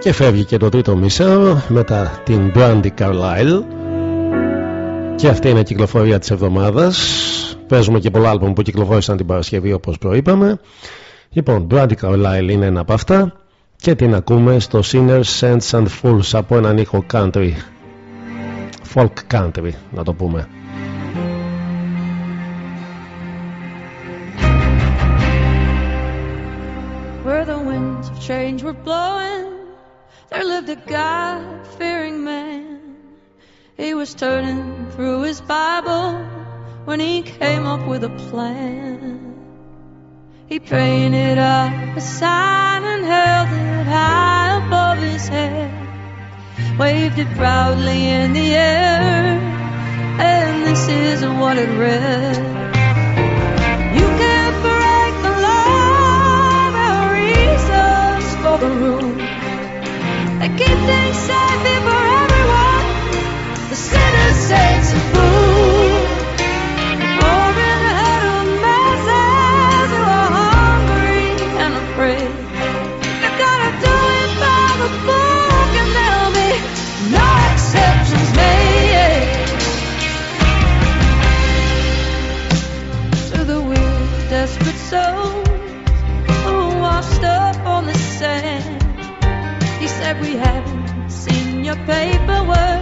Και φεύγει και το τρίτο μισό μετά την Brandy Carlyle. Και αυτή είναι η κυκλοφορία της εβδομάδας. Παίζουμε και πολλά άλμπομ που κυκλοφόρησαν την Παρασκευή όπως προείπαμε. Λοιπόν, Brandy Carlyle είναι ένα από αυτά και την ακούμε στο Sinners, Saints and Fools από έναν ήχο country. Folk country να το πούμε. change were blowing, there lived a God fearing man. He was turning through his Bible when he came up with a plan. He painted up a sign and held it high above his head, waved it proudly in the air, and this is what it read. the room. They keep things safe for everyone. The sinners, saints, and fools. paperwork.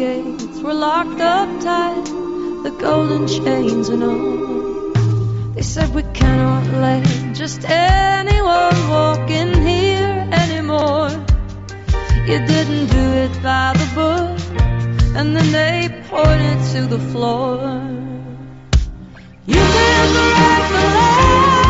Gates were locked up tight, the golden chains and all. They said we cannot let just anyone walk in here anymore. You didn't do it by the book, and then they pointed to the floor. You did the right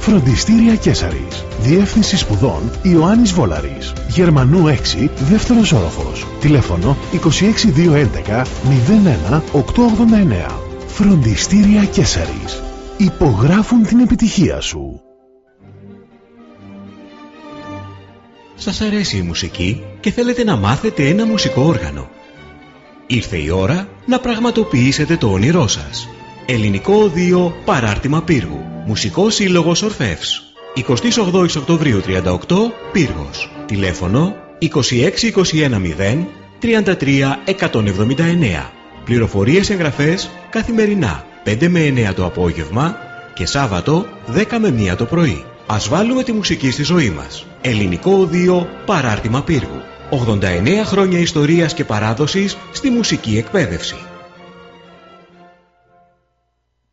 Φροντιστήρια Κέσαρης. Διεύθυνση σπουδών Ιωάννης Βόλαρης. Γερμανού 6, δεύτερος όροφος. Τηλέφωνο 26211 01 889. Φροντιστήρια Κέσαρης. Υπογράφουν την επιτυχία σου. Σας αρέσει η μουσική και θέλετε να μάθετε ένα μουσικό όργανο; Ήρθε η ώρα να πραγματοποιήσετε το όνειρό σας. Ελληνικό Οδείο Παράρτημα Πύργου. Μουσικός Σύλλογος Ορφεύς. 28 Οκτωβρίου 38 Πύργος. Τηλέφωνο 26210 33 179. Πληροφορίες εγγραφές καθημερινά 5 με 9 το απόγευμα και Σάββατο 10 με 1 το πρωί. Ας βάλουμε τη μουσική στη ζωή μας. Ελληνικό Οδείο Παράρτημα Πύργου. 89 χρόνια ιστορίας και παράδοσης στη μουσική εκπαίδευση.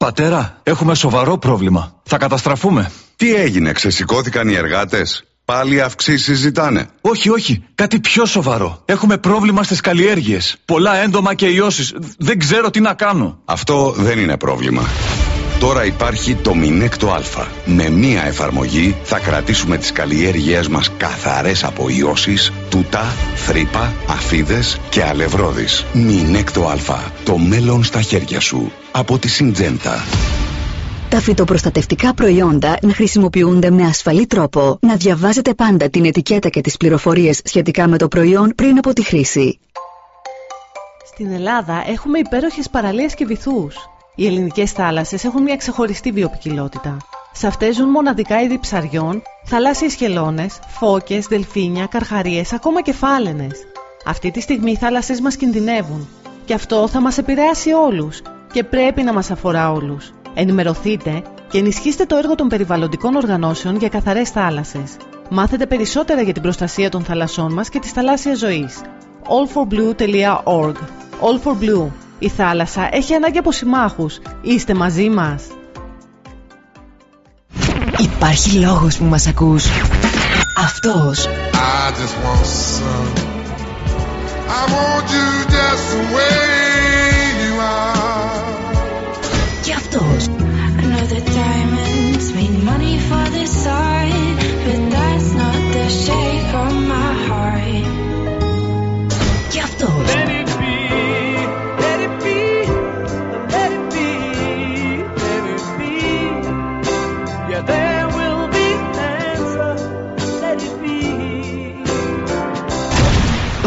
Πατέρα, έχουμε σοβαρό πρόβλημα. Θα καταστραφούμε. Τι έγινε, ξεσηκώθηκαν οι εργάτες; Πάλι αυξήσεις ζητάνε. Όχι, όχι. Κάτι πιο σοβαρό. Έχουμε πρόβλημα στις καλλιέργειες. Πολλά έντομα και ιώσεις. Δεν ξέρω τι να κάνω. Αυτό δεν είναι πρόβλημα. Τώρα υπάρχει το Μινέκτο Α. Με μία εφαρμογή θα κρατήσουμε τις καλλιέργειές μας καθαρές από ιώσεις, τούτα, θρύπα, αφίδες και αλευρόδεις. Μινέκτο Α. Το μέλλον στα χέρια σου. Από τη Συντζέντα. Τα φυτοπροστατευτικά προϊόντα να χρησιμοποιούνται με ασφαλή τρόπο. Να διαβάζετε πάντα την ετικέτα και τις πληροφορίες σχετικά με το προϊόν πριν από τη χρήση. Στην Ελλάδα έχουμε υπέροχες παραλίες και βυθούς. Οι ελληνικές θάλασσες έχουν μια ξεχωριστή βιοπικιλότητα. Σε αυτές ζουν μοναδικά είδη ψαριών, θαλάσσιες χελώνες, φώκες, δελφίνια, καρχαρίες, ακόμα και φάλαινες. Αυτή τη στιγμή οι θάλασσες μας κινδυνεύουν. Και αυτό θα μας επηρεάσει όλους και πρέπει να μας αφορά όλους. Ενημερωθείτε και ενισχύστε το έργο των περιβαλλοντικών οργανώσεων για καθαρές θάλασσες. Μάθετε περισσότερα για την προστασία των θαλασσών μας και της θαλάσσιας ζωής. allforblue.org All for Blue. Η θάλασσα έχει ανάγκη από συμμάχους. Είστε μαζί μας. Υπάρχει λόγος που μας ακούς. Αυτός. I just want some. I want you just the way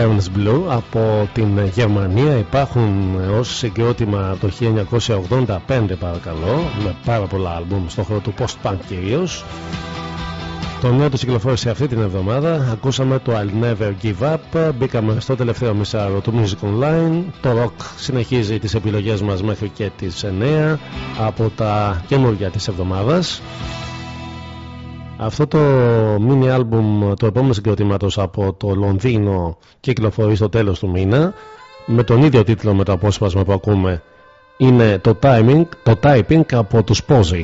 Pink Turns Blue από την Γερμανία. Υπάρχουν ως συγκρότημα το 1985 παρακαλώ με πάρα πολλά άλμπουμ στον χώρο του post-punk κυρίως. Το νέο του κυκλοφόρησε αυτή την εβδομάδα. Ακούσαμε το I'll Never Give Up. Μπήκαμε στο τελευταίο μισάρο του Music Online. Το rock συνεχίζει τις επιλογές μας μέχρι και τις 9 από τα καινούργια της εβδομάδας αυτό το mini album του επόμενου συγκροτήματος από το Λονδίνο κυκλοφορεί στο τέλος του μήνα με τον ίδιο τίτλο με το απόσπασμα που ακούμε είναι το, timing, το typing από τους Posey.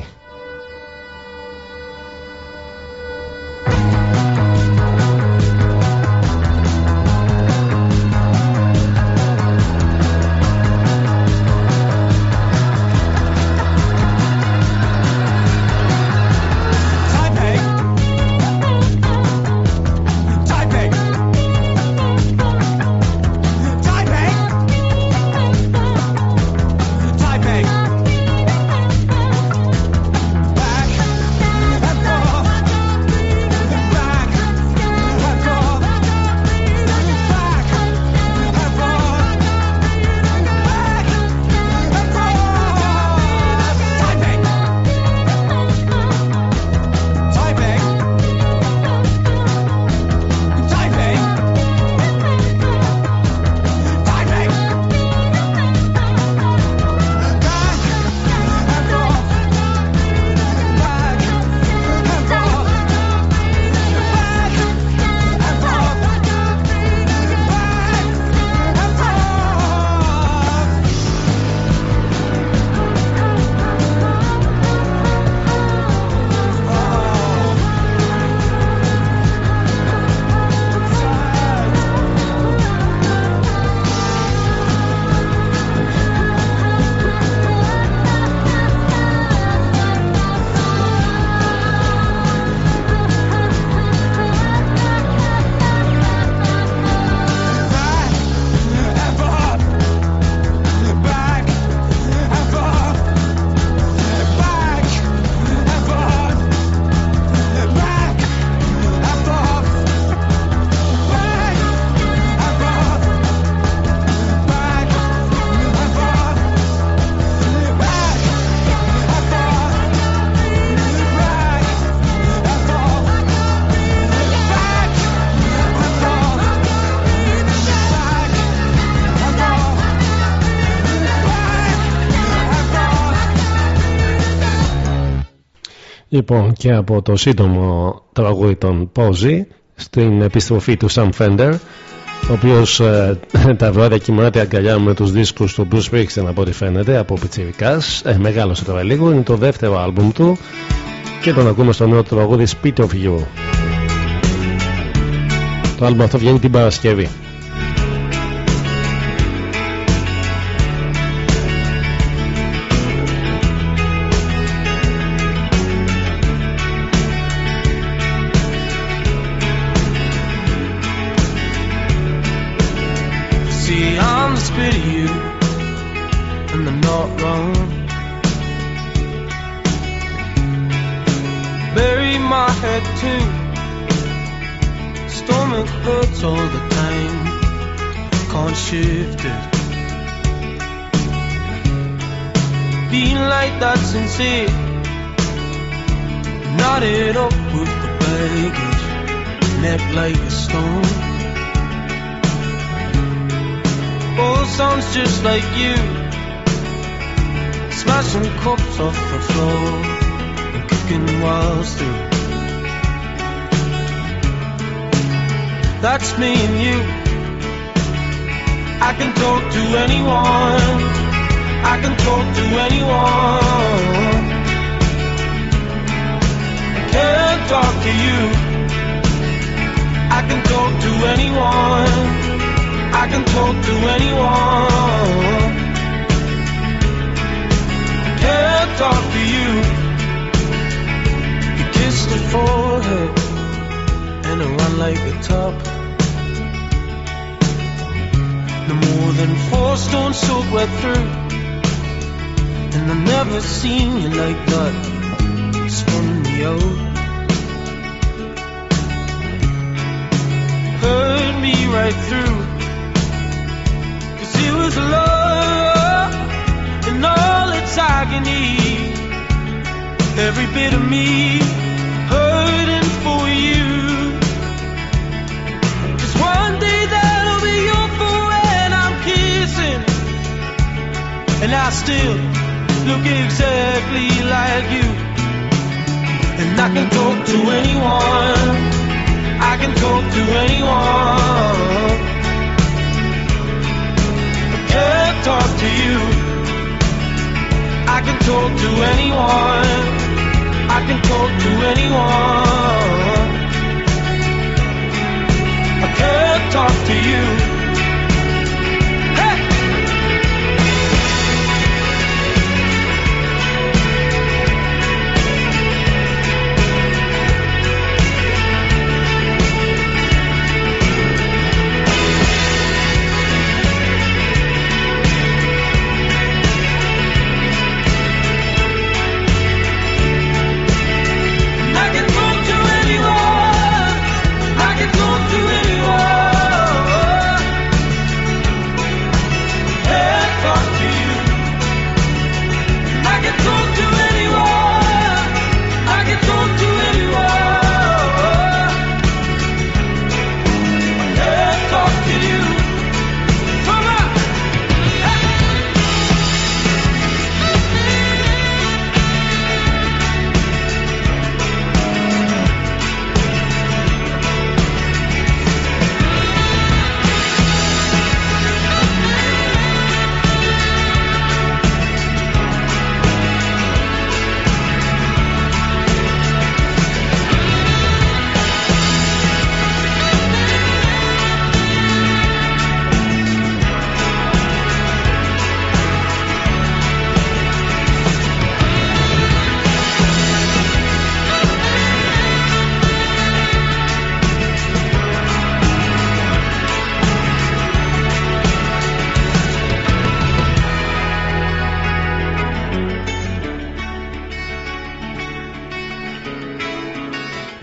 Λοιπόν, και από το σύντομο τραγούδι των Pose στην επιστροφή του Sam Fender, ο οποίος ε, τα βράδια κοιμάται αγκαλιά με τους δίσκους του Bruce Springsteen από ό,τι φαίνεται, από Πιτσιρικάς. Ε, μεγάλωσε τώρα λίγο, είναι το δεύτερο άλμπουμ του και τον ακούμε στο νέο τραγούδι Speed of You. Το άλμπουμ αυτό βγαίνει την Παρασκευή. Hurts all the time, can't shift it. Being like that sincere, knotted up with the baggage, neck like a stone. All sounds just like you. Smashing cups off the floor and kicking walls through. That's me and you. I can talk to anyone. I can talk to anyone. I can't talk to you. I can talk to anyone. I can talk to anyone. Can't talk to you. You kiss the forehead and I run like a top. No more than four stones soaked wet through. And I've never seen you like that. Spun me out. Heard me right through. Cause it was love and all its agony. Every bit of me hurting for And I still look exactly like you. And I can talk to anyone. I can talk to anyone. I can't talk to you. I can talk to anyone. I can talk to anyone. I can't talk to you.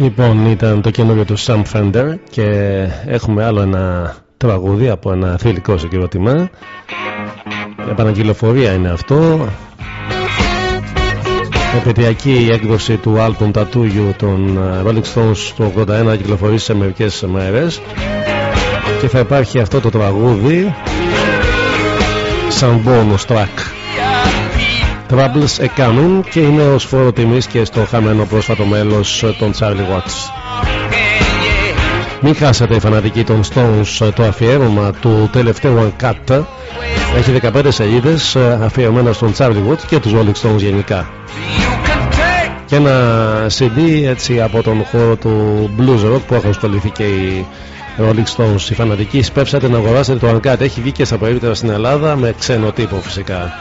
Λοιπόν, ήταν το καινούριο του Sam Fender και έχουμε άλλο ένα τραγούδι από ένα θηλυκό συγκρότημα. Επανακυλοφορία είναι αυτό. Επαιτειακή έκδοση του άλμπουμ Τατούγιου των ε, Rolling Stones του 81 κυκλοφορήσει σε μερικές μέρες και θα υπάρχει αυτό το τραγούδι σαν bonus track. Troubles A Coming και είναι ως φόρο τιμής και στο χαμένο πρόσφατο μέλος των Charlie Watts. Μην χάσετε οι φανατικοί των Stones το αφιέρωμα του τελευταίου Uncut. Έχει 15 σελίδες αφιερωμένα στον Charlie Watts και τους Rolling Stones γενικά. Και ένα CD έτσι από τον χώρο του blues rock που έχουν ασχοληθεί και οι Rolling Stones. Οι φανατικοί σπεύσατε να αγοράσετε το Uncut. Έχει βγει και στα προηγούμενα στην Ελλάδα με ξένο τύπο φυσικά.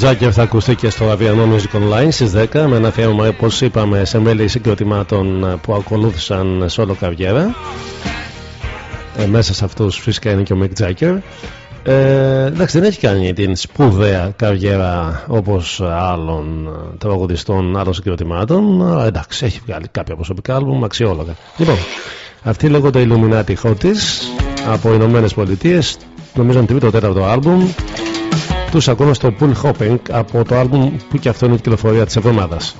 Τζάκερ θα ακουστεί και στο Αβιανό Music Online στις 10 με ένα αφιέρωμα όπως είπαμε σε μέλη συγκροτημάτων που ακολούθησαν σε όλο καριέρα. Ε, μέσα σε αυτούς φυσικά είναι και ο Μικ Τζάκερ. Ε, εντάξει, δεν έχει κάνει την σπουδαία καριέρα όπως άλλων τραγουδιστών άλλων συγκροτημάτων. Αλλά εντάξει, έχει βγάλει κάποια προσωπικά άλμπουμ αξιόλογα. Λοιπόν, αυτοί λέγονται Illuminati Hotis από Ηνωμένες Πολιτείες. Νομίζω είναι τρίτο τέταρτο άλμπουμ τους ακόμα στο Pool Hopping από το άλμπουμ που και αυτό είναι η κυκλοφορία της εβδομάδας.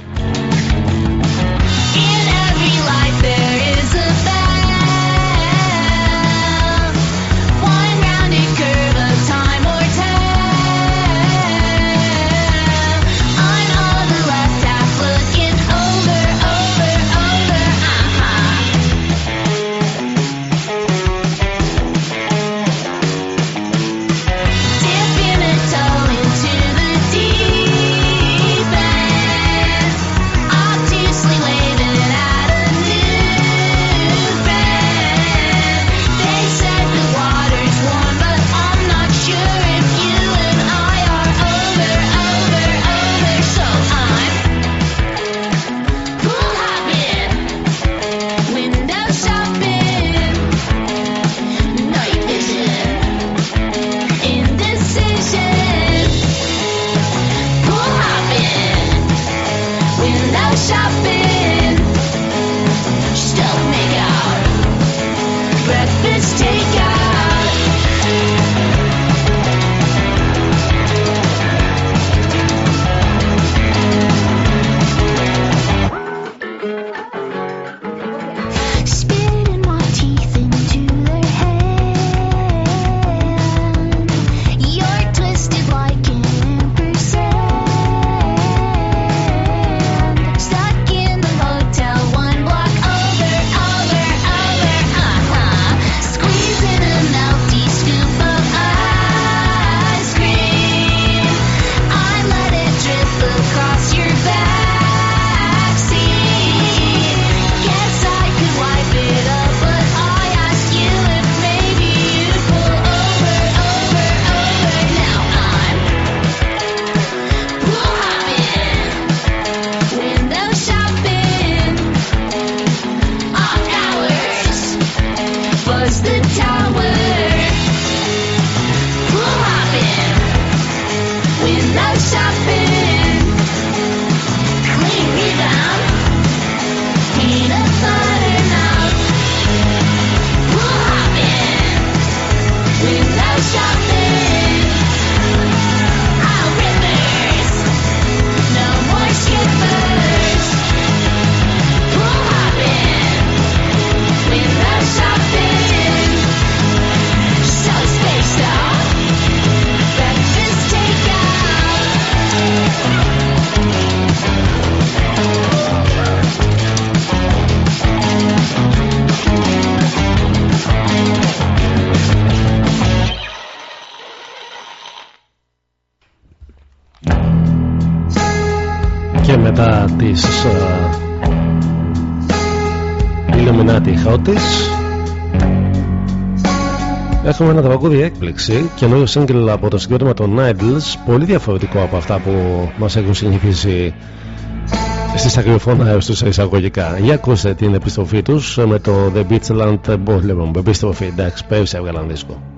Έχουμε ένα τραγούδι έκπληξη καινούριο σύγκριλ από το συγκρότημα των Idols πολύ διαφορετικό από αυτά που μας έχουν συνηθίσει στις αγριοφώνα έως τους εισαγωγικά. Για ακούστε την επιστροφή τους με το The Beachland Ballroom επιστροφή εντάξει πέρυσι έβγαλαν δίσκο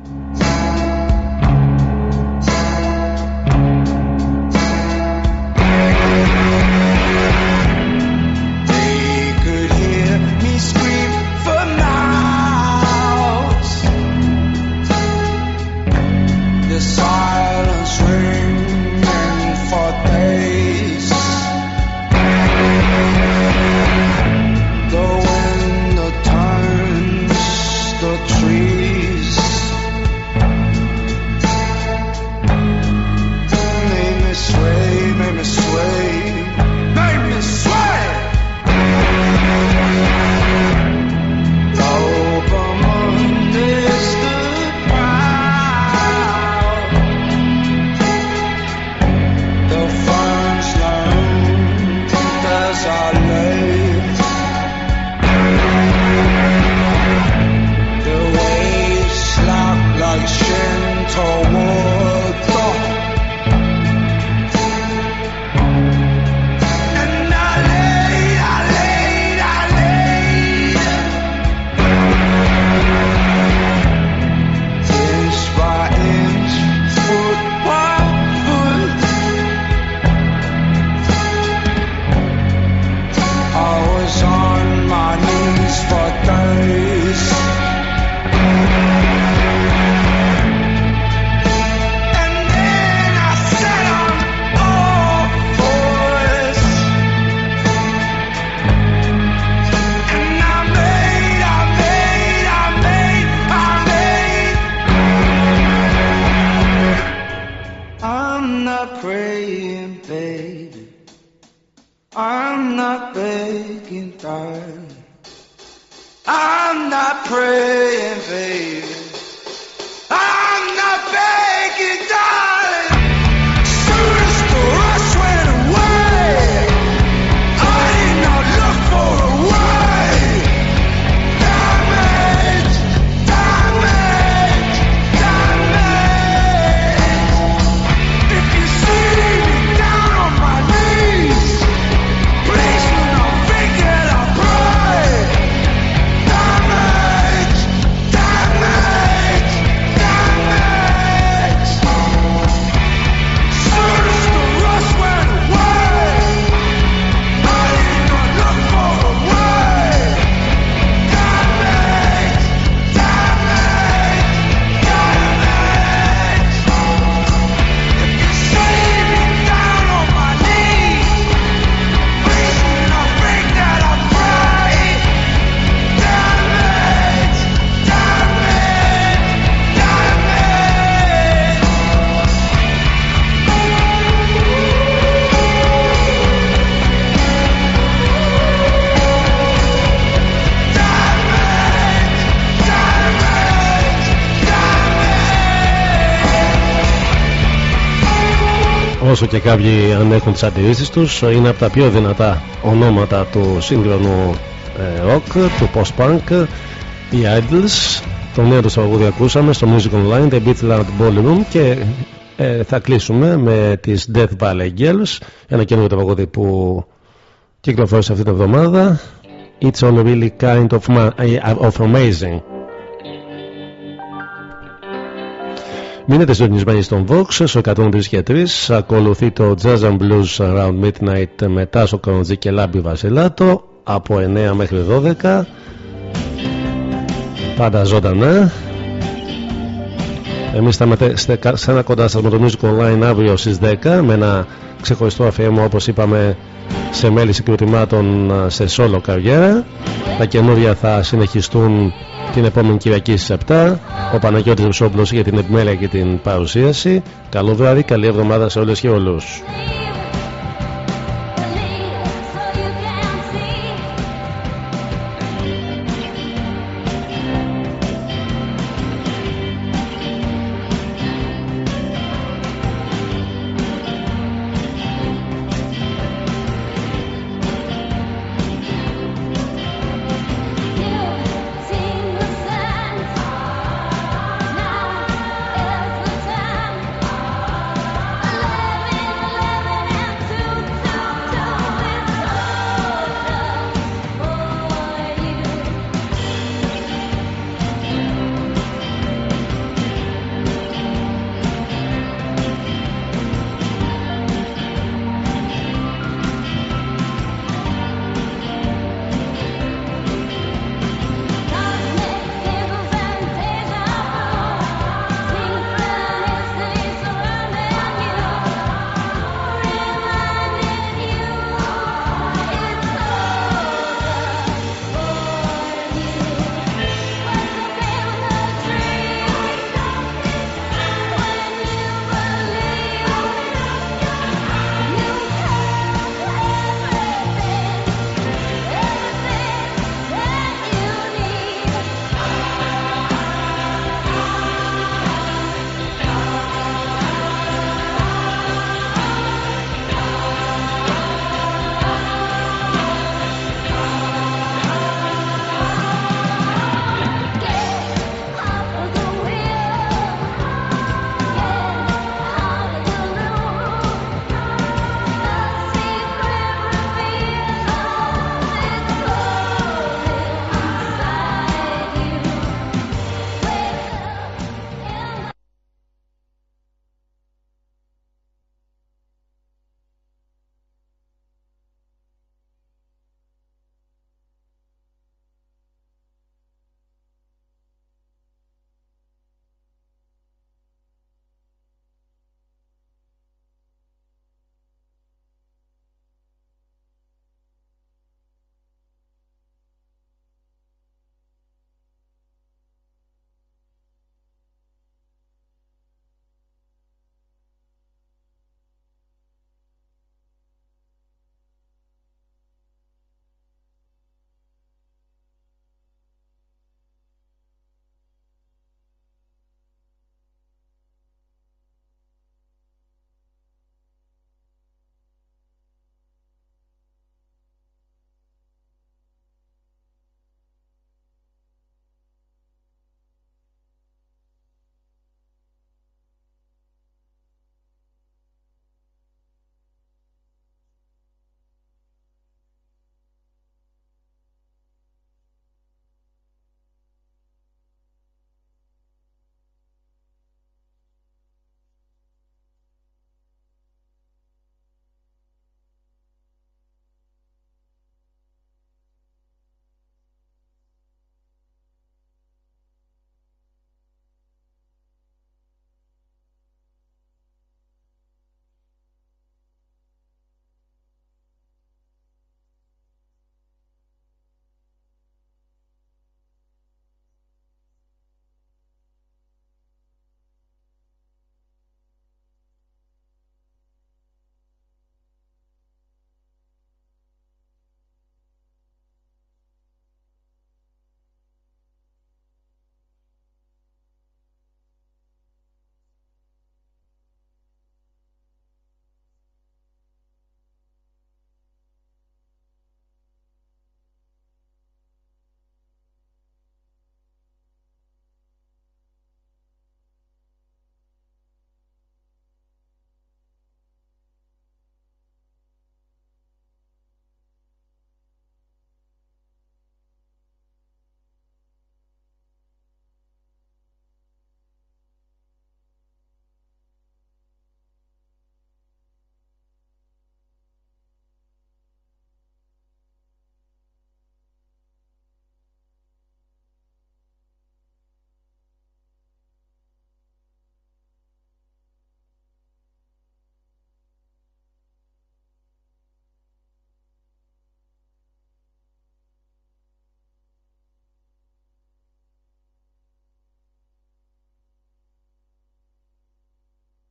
I'm not begging, darling. I'm not praying, baby. I'm not begging, darling. Όσο και κάποιοι αν έχουν τις αντιρρήσεις τους είναι από τα πιο δυνατά ονόματα του σύγχρονου ε, rock, του post-punk οι Idols. Το νέο τους τραγούδι ακούσαμε στο Music Online The Beatland Ballroom και ε, θα κλείσουμε με τις Death Valley Girls ένα καινούριο τραγούδι που κυκλοφόρησε αυτή την εβδομάδα. It's all really kind of, ma- of amazing Μείνετε συντονισμένοι στον Vox στο 103 και 3. Ακολουθεί το Jazz and Blues Around Midnight με Τάσο Καροντζή και Λάμπη Βασιλάτο από 9 μέχρι 12. Πάντα ζωντανά. Εμείς θα είμαστε σε ένα κοντά σας με το Music Online αύριο στις 10 με ένα ξεχωριστό αφιέρωμα όπως είπαμε σε μέλη συγκροτημάτων σε solo καριέρα. Τα καινούρια θα συνεχιστούν την επόμενη Κυριακή στις 7. Ο Παναγιώτης Ρουσόπουλος για την επιμέλεια και την παρουσίαση. Καλό βράδυ, καλή εβδομάδα σε όλες και όλους.